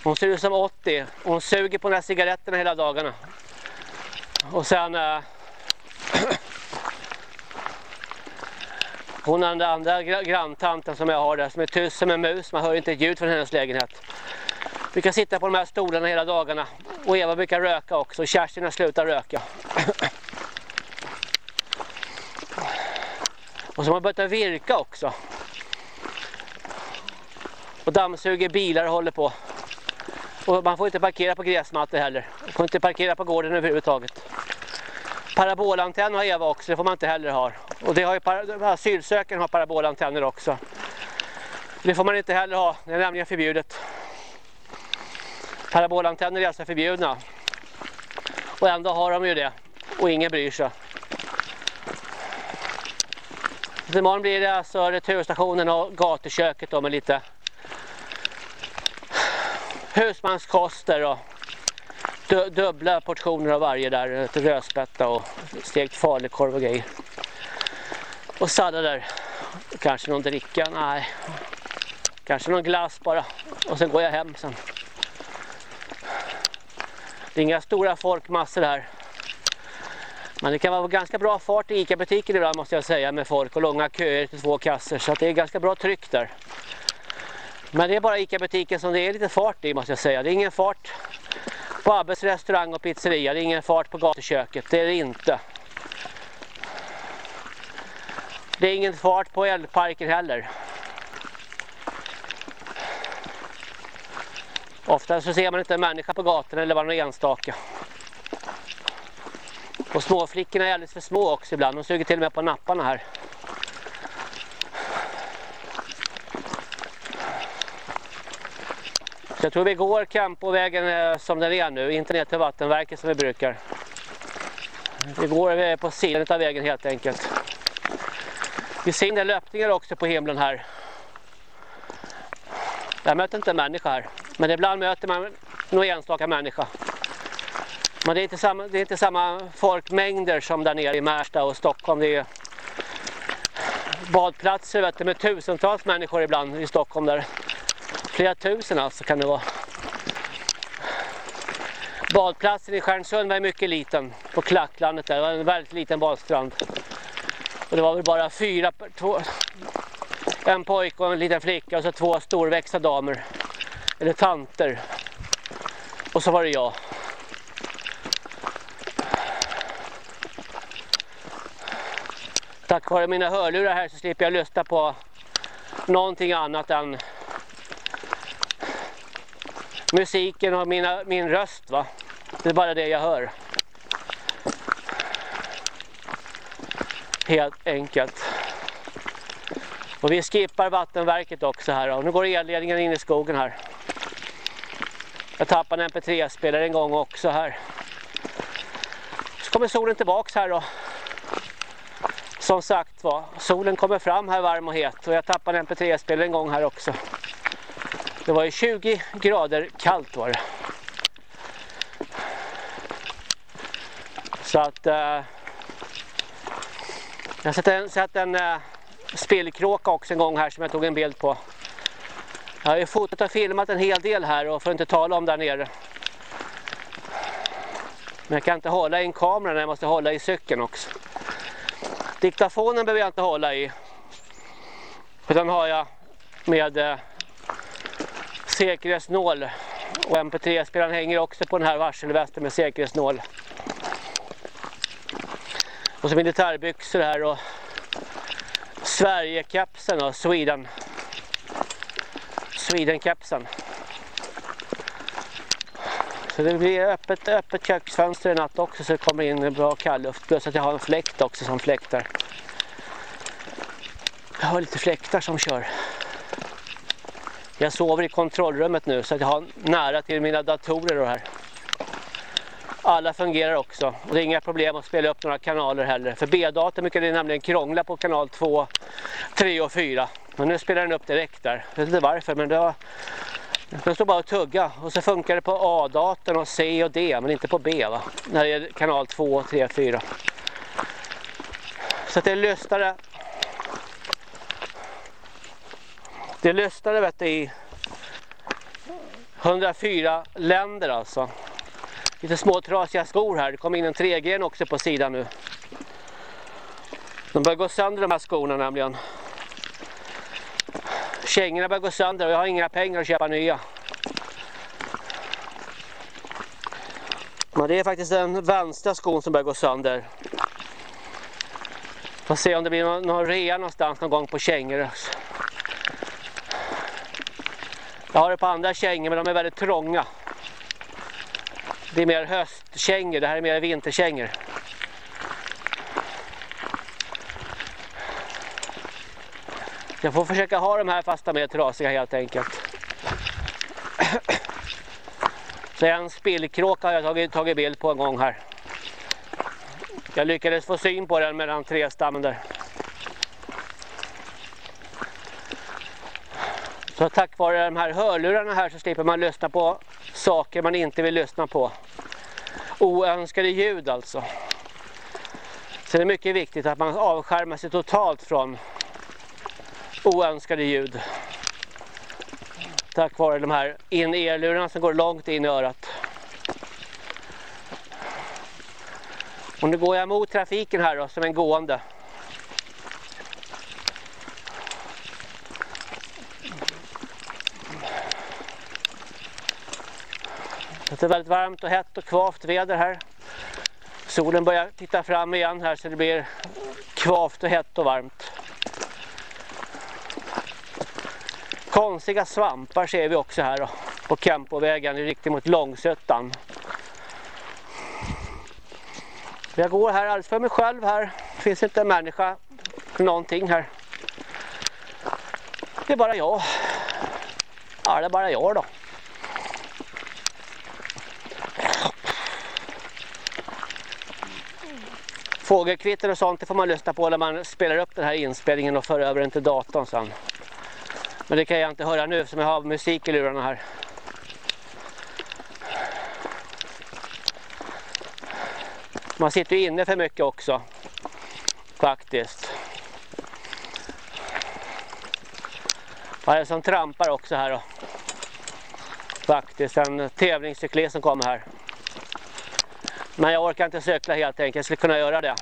Hon ser ut som 80. Hon suger på de här cigaretterna hela dagarna. Och sen... Äh, hon är den andra granntanten som jag har där som är tyst som en mus. Man hör inte ett ljud från hennes lägenhet. Brukar sitta på de här stolarna hela dagarna. Och Eva brukar röka också. Kerstin har slutat röka. Och så har man börjat virka också. Och dammsuger bilar och håller på. Och man får inte parkera på gräsmattor heller. Man får inte parkera på gården överhuvudtaget. Parabolantenn har Eva också, det får man inte heller ha. Och det har ju asylsökande har parabolantenner också. Det får man inte heller ha, det är nämligen förbjudet. Parabolantenner är alltså förbjudna. Och ändå har de ju det. Och ingen bryr sig. Imorgon blir det alltså returstationen och gatuköket då med lite husmanskoster och dubbla portioner av varje där. Rödspätta och stekt falukorv och grejer. Och sallader. Kanske någon dricka, nej. Kanske någon glass bara. Och sen går jag hem sen. Det är inga stora folkmassor här. Men det kan vara ganska bra fart i ICA-butiken ibland måste jag säga med folk och långa köer till två kassor. Så det är ganska bra tryck där. Men det är bara ICA-butiken som det är lite fart i måste jag säga. Det är ingen fart på Abbes restaurang och pizzeria. Det är ingen fart på gatuköket. Det är det inte. Det är ingen fart på eldparken heller. Ofta så ser man inte en människa på gatan eller bara någon enstaka. Och småflickorna är alldeles för små också ibland. De suger till och med på napparna här. Jag tror vi går Campovägen eh, som den är nu, inte ner till vattenverket som vi brukar. Vi går eh, på sidan av vägen helt enkelt. Vi ser inga löpningar också på himlen här. Jag möter inte en människa här. Men ibland möter man någon enstaka människa. Men det är inte samma, det är inte samma folkmängder som där nere i Märsta och Stockholm. Det är badplatser vet du, med tusentals människor ibland i Stockholm där. Flera tusen alltså kan det vara. Badplatsen i Stjärnsund var mycket liten på Klacklandet där. Det var en väldigt liten badstrand. Och det var väl bara fyra, två, en pojke och en liten flicka och så två storväxta damer. Eller tanter. Och så var det jag. Tack vare mina hörlurar här så slipper jag lyssna på någonting annat än musiken och mina, min röst va. Det är bara det jag hör. Helt enkelt. Och vi skippar vattenverket också här. Och nu går elledningen in i skogen här. Jag tappade en mp3-spelare en gång också här. Så kommer solen tillbaks här då. Som sagt var, solen kommer fram här varm och het. Och jag tappade en mp3-spelare en gång här också. Det var ju 20 grader kallt var det. Så att... eh, jag satt en, satt en eh, spillkråka också en gång här som jag tog en bild på. Jag har ju fotat och filmat en hel del här och får inte tala om där nere. Men jag kan inte hålla i en kamera när jag måste hålla i cykeln också. Diktafonen behöver jag inte hålla i. Utan har jag med eh, säkerhetsnål. Och MP3-spelaren hänger också på den här varselvästen med säkerhetsnål. Och så militärbyxor här och Sverige-kepsen och Sweden. Sweden-kepsen. Så det blir öppet, öppet köksfönster i natt också så det kommer in bra kallluft. Plus att jag har en fläkt också som fläktar. Jag har lite fläktar som kör. Jag sover i kontrollrummet nu så att jag har nära till mina datorer och här. Alla fungerar också och det är inga problem att spela upp några kanaler heller. För B-datorn brukar det nämligen krångla på kanal 2, 3 och 4. Men nu spelar den upp direkt där. Jag vet inte varför men det var... Den står bara att tugga och så funkar det på A-datorn och C och D men inte på B va. När det är kanal 2, 3, 4. Så att det är lystare. Det är lystare vet du, i 104 länder alltså. Lite små trasiga skor här. Det kom in en 3G också på sidan nu. De börjar gå sönder de här skorna nämligen. Kängorna börjar gå sönder och jag har inga pengar att köpa nya. Men det är faktiskt den vänstra skon som börjar gå sönder. Får se om det blir någon, någon rea någonstans någon gång på kängor. Jag har det på andra kängor men de är väldigt trånga. Det är mer höstkängor, det här är mer vinterkängor. Jag får försöka ha de här fasta mer trasiga helt enkelt. Så en spillkråka har jag tagit, tagit bild på en gång här. Jag lyckades få syn på den mellan tre stammen där. Så tack vare de här hörlurarna här så slipper man lyssna på saker man inte vill lyssna på. Oönskade ljud alltså. Så det är mycket viktigt att man avskärmar sig totalt från oönskade ljud. Tack vare de här in-earlurarna som går långt in i örat. Och nu går jag mot trafiken här då, som en gående. Det är väldigt varmt och hett och kvavt väder här. Solen börjar titta fram igen här så det blir kvavt och hett och varmt. Konstiga svampar ser vi också här då, på Kempovägen i riktning mot Långsötan. Jag går här alldeles för mig själv här. Det finns inte en människa någonting här. Det är bara jag. Ja, det är bara jag då. Fågelkvitter och sånt det får man lyssna på när man spelar upp den här inspelningen och för över den till datorn sen. Men det kan jag inte höra nu som jag har musik i lurarna här. Man sitter ju inne för mycket också. Faktiskt. Vad är det som trampar också här då? Faktiskt en tävlingscyklist som kommer här. Men jag orkar inte cykla helt enkelt. Jag skulle kunna göra det.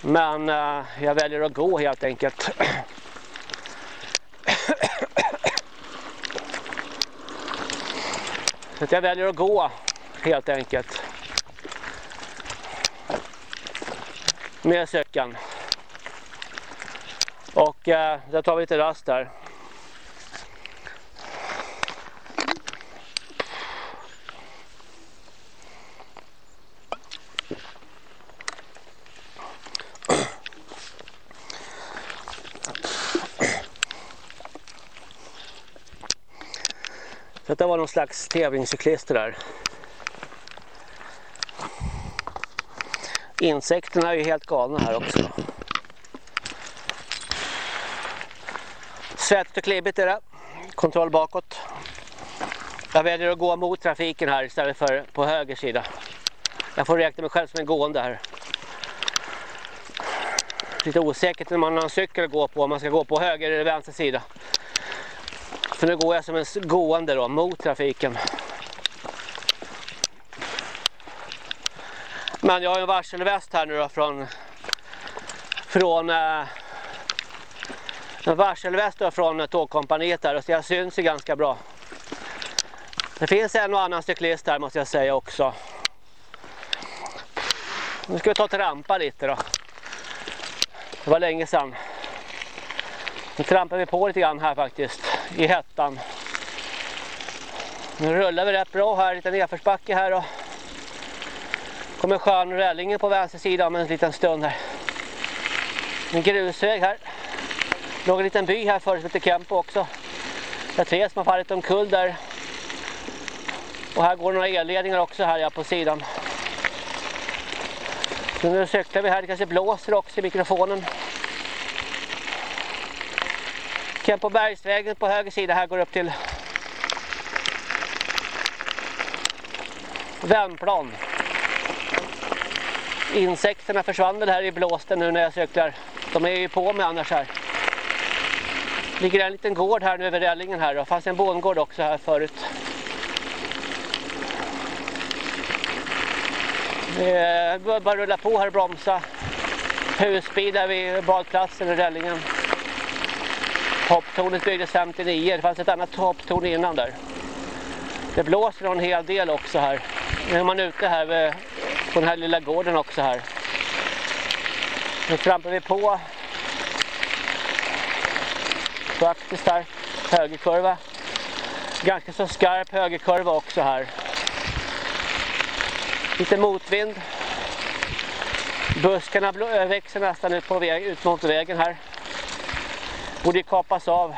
Men eh, jag väljer att gå helt enkelt. Så jag väljer att gå helt enkelt. Med cykeln. Och eh, jag tar vi lite rast här. Detta var någon slags tävlingscyklister där. Insekterna är ju helt galna här också. Svettigt och klibbigt är det. Kontroll bakåt. Jag väljer att gå mot trafiken här istället för på höger sida. Jag får räkna mig själv som en gående här. Lite osäkert när man har en cykel att gå på om man ska gå på höger eller vänster sida. För nu går jag som en gående då, mot trafiken. Men jag har en varselväst här nu då från från eh, en varselväst då från tågkompaniet där så jag syns ju ganska bra. Det finns en och annan cyklist här måste jag säga också. Nu ska vi ta trampa lite då. Det var länge sedan. Nu trampar vi på lite grann här faktiskt i hettan. Nu rullar vi rätt bra här, lite nedförsbacke här och kommer skön rällingen på vänster sida om en liten stund här. En grusväg här. Låg en liten by här förut som heter Kempo också. Det är tre som har fallit omkull där. Och här går några elledningar också här ja, på sidan. Så nu cyklar vi här, det kanske blåser också i mikrofonen. Kempobergsvägen på höger sida här går upp till Värmplan. Insekterna försvann väl här i blåsten nu när jag cyklar. De är ju på mig annars här. Ligger en liten gård här nu över rällingen här. Det fanns en bondgård också här förut. Det bara rulla på här och bromsa. Husbil där vid badplatsen och rällingen. Hopptornet byggdes 59. Det fanns ett annat hopptorn innan där. Det blåser en hel del också här. Nu är man ute här på den här lilla gården också här. Nu trampar vi på. Faktiskt här. Högerkurva. Ganska så skarp högerkurva också här. Lite motvind. Buskarna växer nästan ut, på väg, ut mot vägen här. Borde kapas av.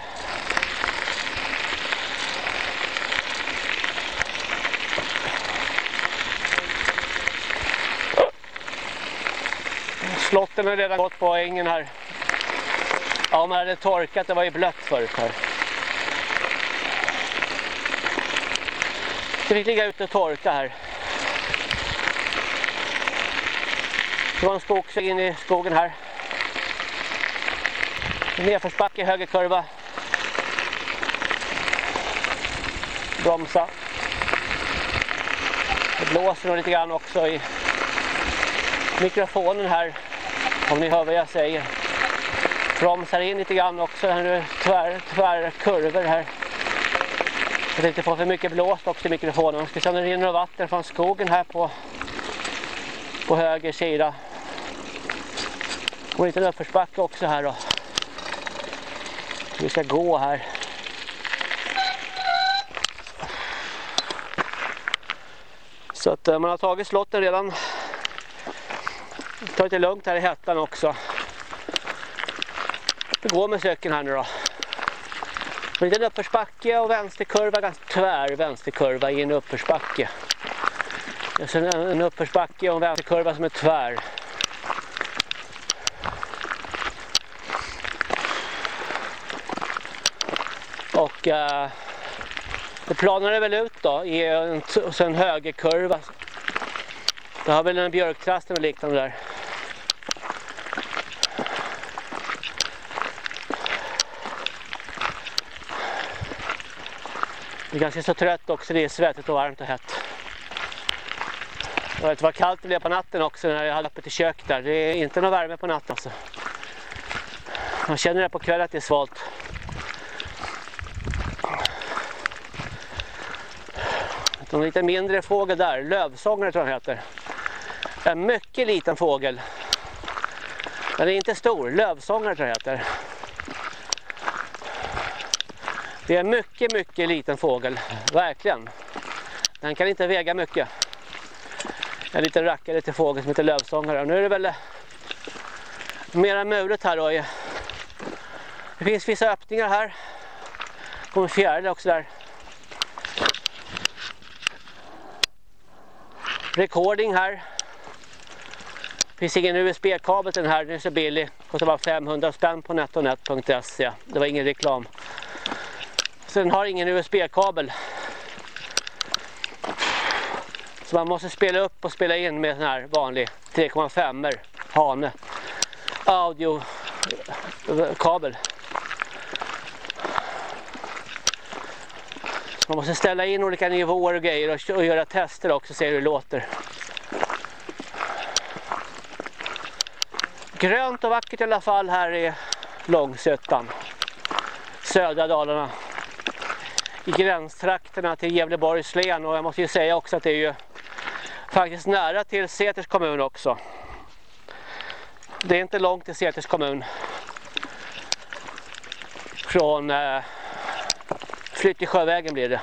Slotten har redan gått på ängen här. Ja, man det hade torkat, det var ju blött förut här. Så vi ligga ute och torka här. Det var en skogsväg in i skogen här. Nedförsbacke, höger kurva. Bromsa. Det blåser nog lite grann också i mikrofonen här. Om ni hör vad jag säger. Bromsar in lite grann också. Här nu tvär, tvär kurvor här. Så det inte får för mycket blåst också i mikrofonen. Man ska se om det rinner vatten från skogen här på, på höger sida. Och en liten uppförsbacke också här då. Vi ska gå här. Så att eh, man har tagit slotten redan. Ta lite lugnt här i hettan också. Det går med söken här nu då. En liten uppförsbacke och vänsterkurva, ganska tvär vänsterkurva i en uppförsbacke. Sen en uppförsbacke och en vänsterkurva som är tvär. Och eh, det planade väl ut då i en, en högerkurva. Det har väl en björktrast eller liknande där. Det är ganska så trött också, det är svettigt och varmt och hett. Jag vet vad kallt det blev på natten också när jag hade öppet i köket där. Det är inte någon värme på natten alltså. Man känner det på kvällen att det är svalt. En lite mindre fågel där, lövsångare tror jag heter. En mycket liten fågel. Den är inte stor, lövsångare tror jag heter. Det är en mycket, mycket liten fågel, verkligen. Den kan inte väga mycket. En liten rackare till fågel som heter lövsångare. Nu är det väl eh, mera mulet här då. Det finns vissa öppningar här. Det kommer fjärilar också där. Recording här. Det finns ingen USB-kabel till den här, den är så billig. Kostar bara 500 spänn på netonet.se. Det var ingen reklam. Så den har ingen USB-kabel. Så man måste spela upp och spela in med en här vanlig 3,5 Hane Audio-kabel. Man måste ställa in olika nivåer och grejer och, göra tester också och se hur det låter. Grönt och vackert i alla fall här i Långsötan. Södra Dalarna i gränstrakterna till Gävleborgs län och jag måste ju säga också att det är ju faktiskt nära till Säters kommun också. Det är inte långt till Säters kommun från eh, flytt i sjövägen blir det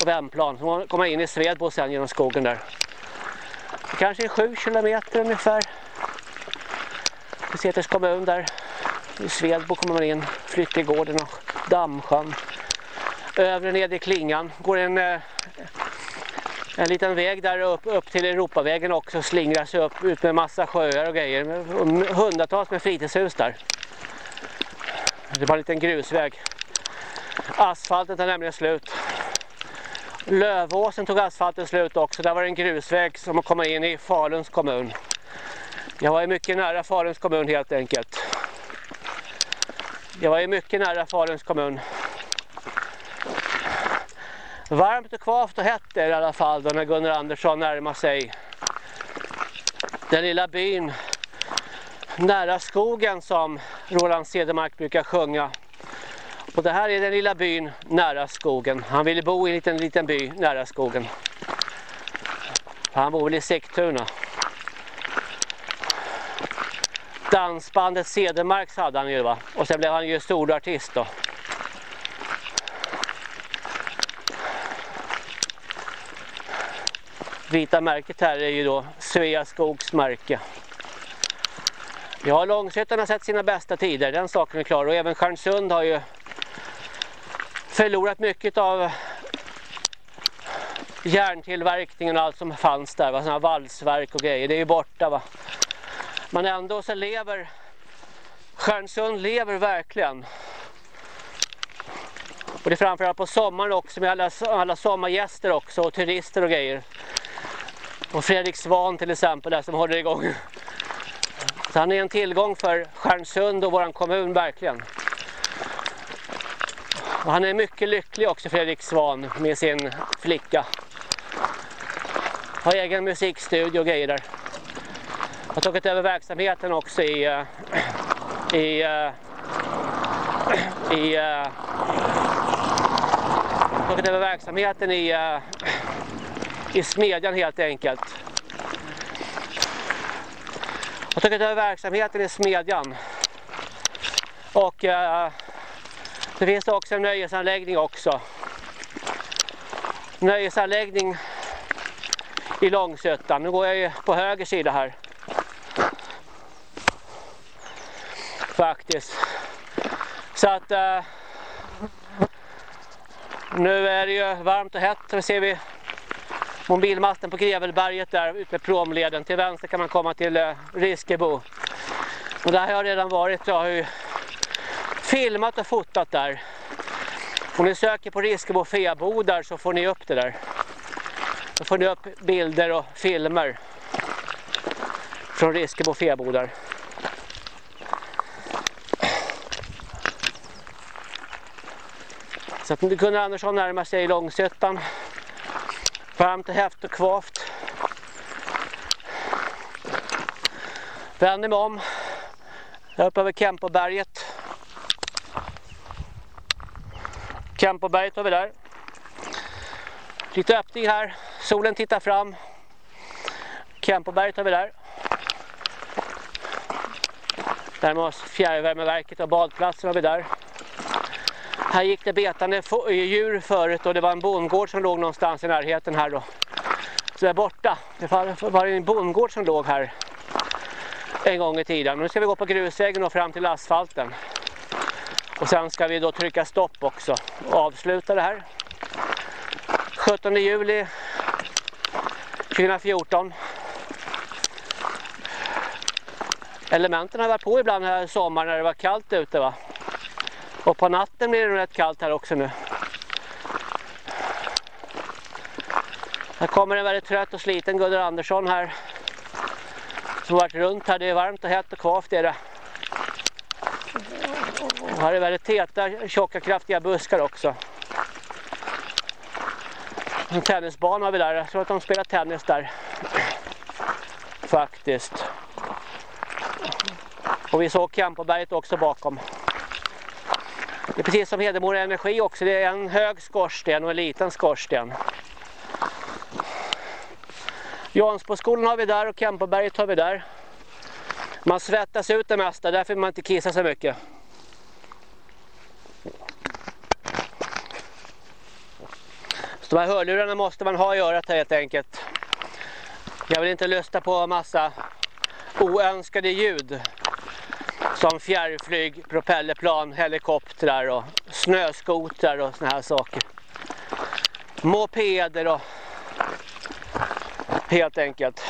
och Vemplan. Så kommer in i Svedbo sen genom skogen där. Det kanske är sju kilometer ungefär till Säters kommun där. I Svedbo kommer man in, Flyttegården och Dammsjön. övre nedre i klingan går en, eh, en liten väg där upp, upp till Europavägen också slingrar sig upp ut med massa sjöar och grejer. Hundratals med fritidshus där. Det är bara en liten grusväg. Asfalten tar nämligen slut. Lövåsen tog asfalten slut också. Där var det en grusväg som kom in i Faluns kommun. Jag var ju mycket nära Faluns kommun helt enkelt. Jag var ju mycket nära Faluns kommun. Varmt och kvavt och hett är det i alla fall då när Gunnar Andersson närmar sig den lilla byn nära skogen som Roland Cedermark brukar sjunga. Och det här är den lilla byn nära skogen. Han ville bo i en liten, liten by nära skogen. Han bor väl i Sigtuna. Dansbandet Cedermarks hade han ju va. Och sen blev han ju stor artist då. Vita märket här är ju då Sveaskogs märke. Ja, Långshyttan har sett sina bästa tider, den saken är klar. Och även Stjärnsund har ju förlorat mycket av järntillverkningen och allt som fanns där. Va? Såna valsverk och grejer, det är ju borta va. Men ändå så lever Stjärnsund lever verkligen. Och det är framförallt på sommaren också med alla, alla sommargäster också och turister och grejer. Och Fredrik Svan till exempel där som håller igång. Så han är en tillgång för Stjärnsund och våran kommun verkligen. Och han är mycket lycklig också Fredrik Svan med sin flicka. Har egen musikstudio och grejer där. Har tagit över verksamheten också i eh, i eh, i eh, tagit över verksamheten i i smedjan helt enkelt. Har tagit över verksamheten i smedjan. Och det finns också en nöjesanläggning också. Nöjesanläggning i Långsötan. Nu går jag ju på höger sida här. Faktiskt. Så att eh, nu är det ju varmt och hett. Nu ser vi mobilmasten på Grevelberget där ute med promleden. Till vänster kan man komma till eh, Riskebo. Och där har jag redan varit. Jag har ju filmat och fotat där. Om ni söker på Riskebo fäbodar så får ni upp det där. Då får ni upp bilder och filmer från Riskebo fäbodar. Så att Gunnar Andersson närmar sig Långsötan. Varmt och häft och kvavt. Vänder mig om. Upp över Kempoberget. Kempoberget har vi där. Lite öppning här. Solen tittar fram. Kempoberget har vi där. Närmare oss fjärrvärmeverket och badplatsen har vi där. Här gick det betande eh, djur förut och det var en bondgård som låg någonstans i närheten här då. Så där borta, det var en bondgård som låg här en gång i tiden. Nu ska vi gå på grusvägen och fram till asfalten. Och sen ska vi då trycka stopp också och avsluta det här. 17 juli 2014. Elementen har varit på ibland här sommaren när det var kallt ute va. Och på natten blir det rätt kallt här också nu. Här kommer en väldigt trött och sliten Gunnar Andersson här. Som varit runt här. Det är varmt och hett och kvavt är det. Och här är väldigt täta, tjocka, kraftiga buskar också. En tennisbana har vi där. Jag tror att de spelar tennis där. Faktiskt. Och vi såg Kampoberget också bakom. Det är precis som Hedemora Energi också. Det är en hög skorsten och en liten skorsten. Jansboskolan har vi där och Kempoberget har vi där. Man svettas ut det mesta, därför vill man inte kissa så mycket. Så de här hörlurarna måste man ha i örat helt enkelt. Jag vill inte lyssna på massa oönskade ljud som fjärrflyg, propellerplan, helikoptrar och snöskotrar och såna här saker. Mopeder och helt enkelt.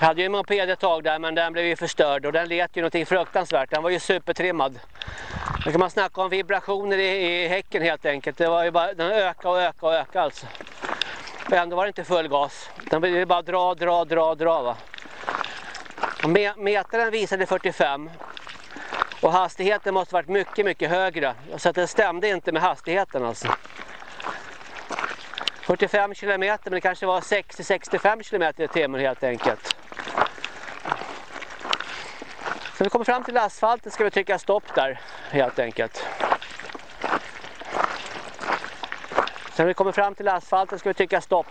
Jag hade ju en moped ett tag där men den blev ju förstörd och den let ju någonting fruktansvärt. Den var ju supertrimmad. Då kan man snacka om vibrationer i, i häcken helt enkelt. Det var ju bara, den ökade och ökade och ökade alltså. Och ändå var det inte full gas. Den ville bara dra, dra, dra, dra va. Och metaren visade 45 och hastigheten måste varit mycket, mycket högre. Så att den stämde inte med hastigheten alltså. 45 km men det kanske var 60-65 km i timmen helt enkelt. Så när vi kommer fram till asfalten ska vi trycka stopp där helt enkelt. Sen när vi kommer fram till asfalten ska vi trycka stopp.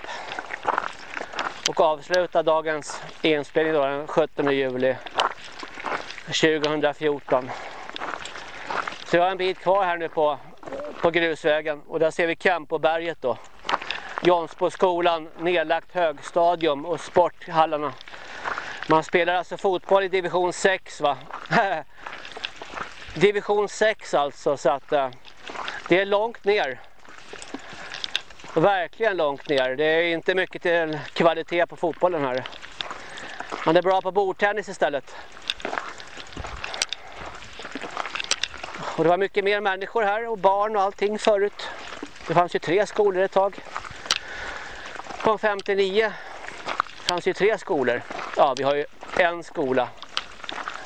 Och avsluta dagens inspelning då, den 17 juli 2014. Så jag har en bit kvar här nu på, på grusvägen och där ser vi Kempoberget då. Jonsboskolan, nedlagt högstadium och sporthallarna. Man spelar alltså fotboll i division 6 va? division 6 alltså så att eh, det är långt ner. Verkligen långt ner. Det är inte mycket till kvalitet på fotbollen här. Man är bra på bordtennis istället. Och det var mycket mer människor här och barn och allting förut. Det fanns ju tre skolor ett tag. Från 59 fanns ju tre skolor. Ja, vi har ju en skola.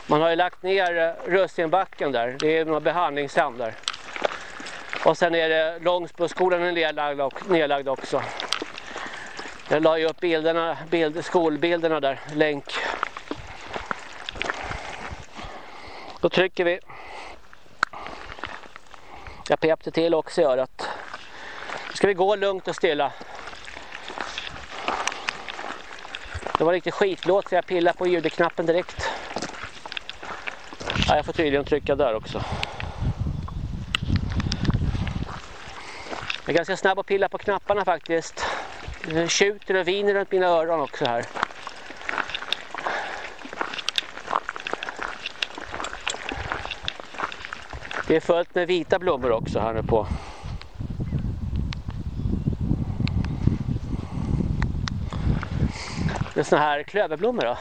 Man har ju lagt ner eh, Russinbacken där. Det är några behandlingshem där. Och sen är det Långsboskolan nedlagd, nedlagd också. Jag la ju upp bilderna, bild, skolbilderna där, länk. Då trycker vi. Jag pepte till också i örat. Nu ska vi gå lugnt och stilla. Det var riktigt skitlåt så jag pillade på ljudknappen direkt. Ja, jag får tydligen trycka där också. Jag är ganska snabb att pilla på knapparna faktiskt. Det tjuter och viner runt mina öron också här. Det är fullt med vita blommor också här nu på. Det såna här klöverblommor då.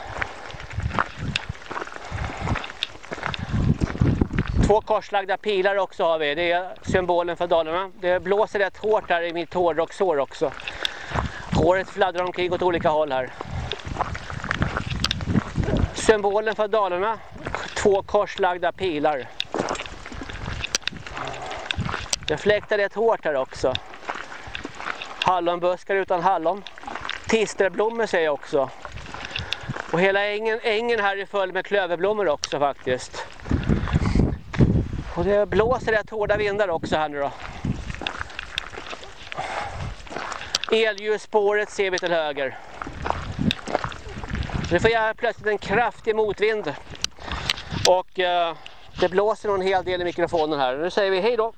Två korslagda pilar också har vi. Det är symbolen för Dalarna. Det blåser rätt hårt här i mitt hårdrocksår också. Håret fladdrar omkring åt olika håll här. Symbolen för Dalarna. Två korslagda pilar. Det fläktar rätt hårt här också. Hallonbuskar utan hallon. Tisterblommor ser jag också. Och hela ängen, ängen här är full med klöverblommor också faktiskt. Och det blåser rätt hårda vindar också här nu då. Elljusspåret ser vi till höger. Nu får jag plötsligt en kraftig motvind. Och eh, det blåser nog en hel del i mikrofonen här. Nu säger vi hej då.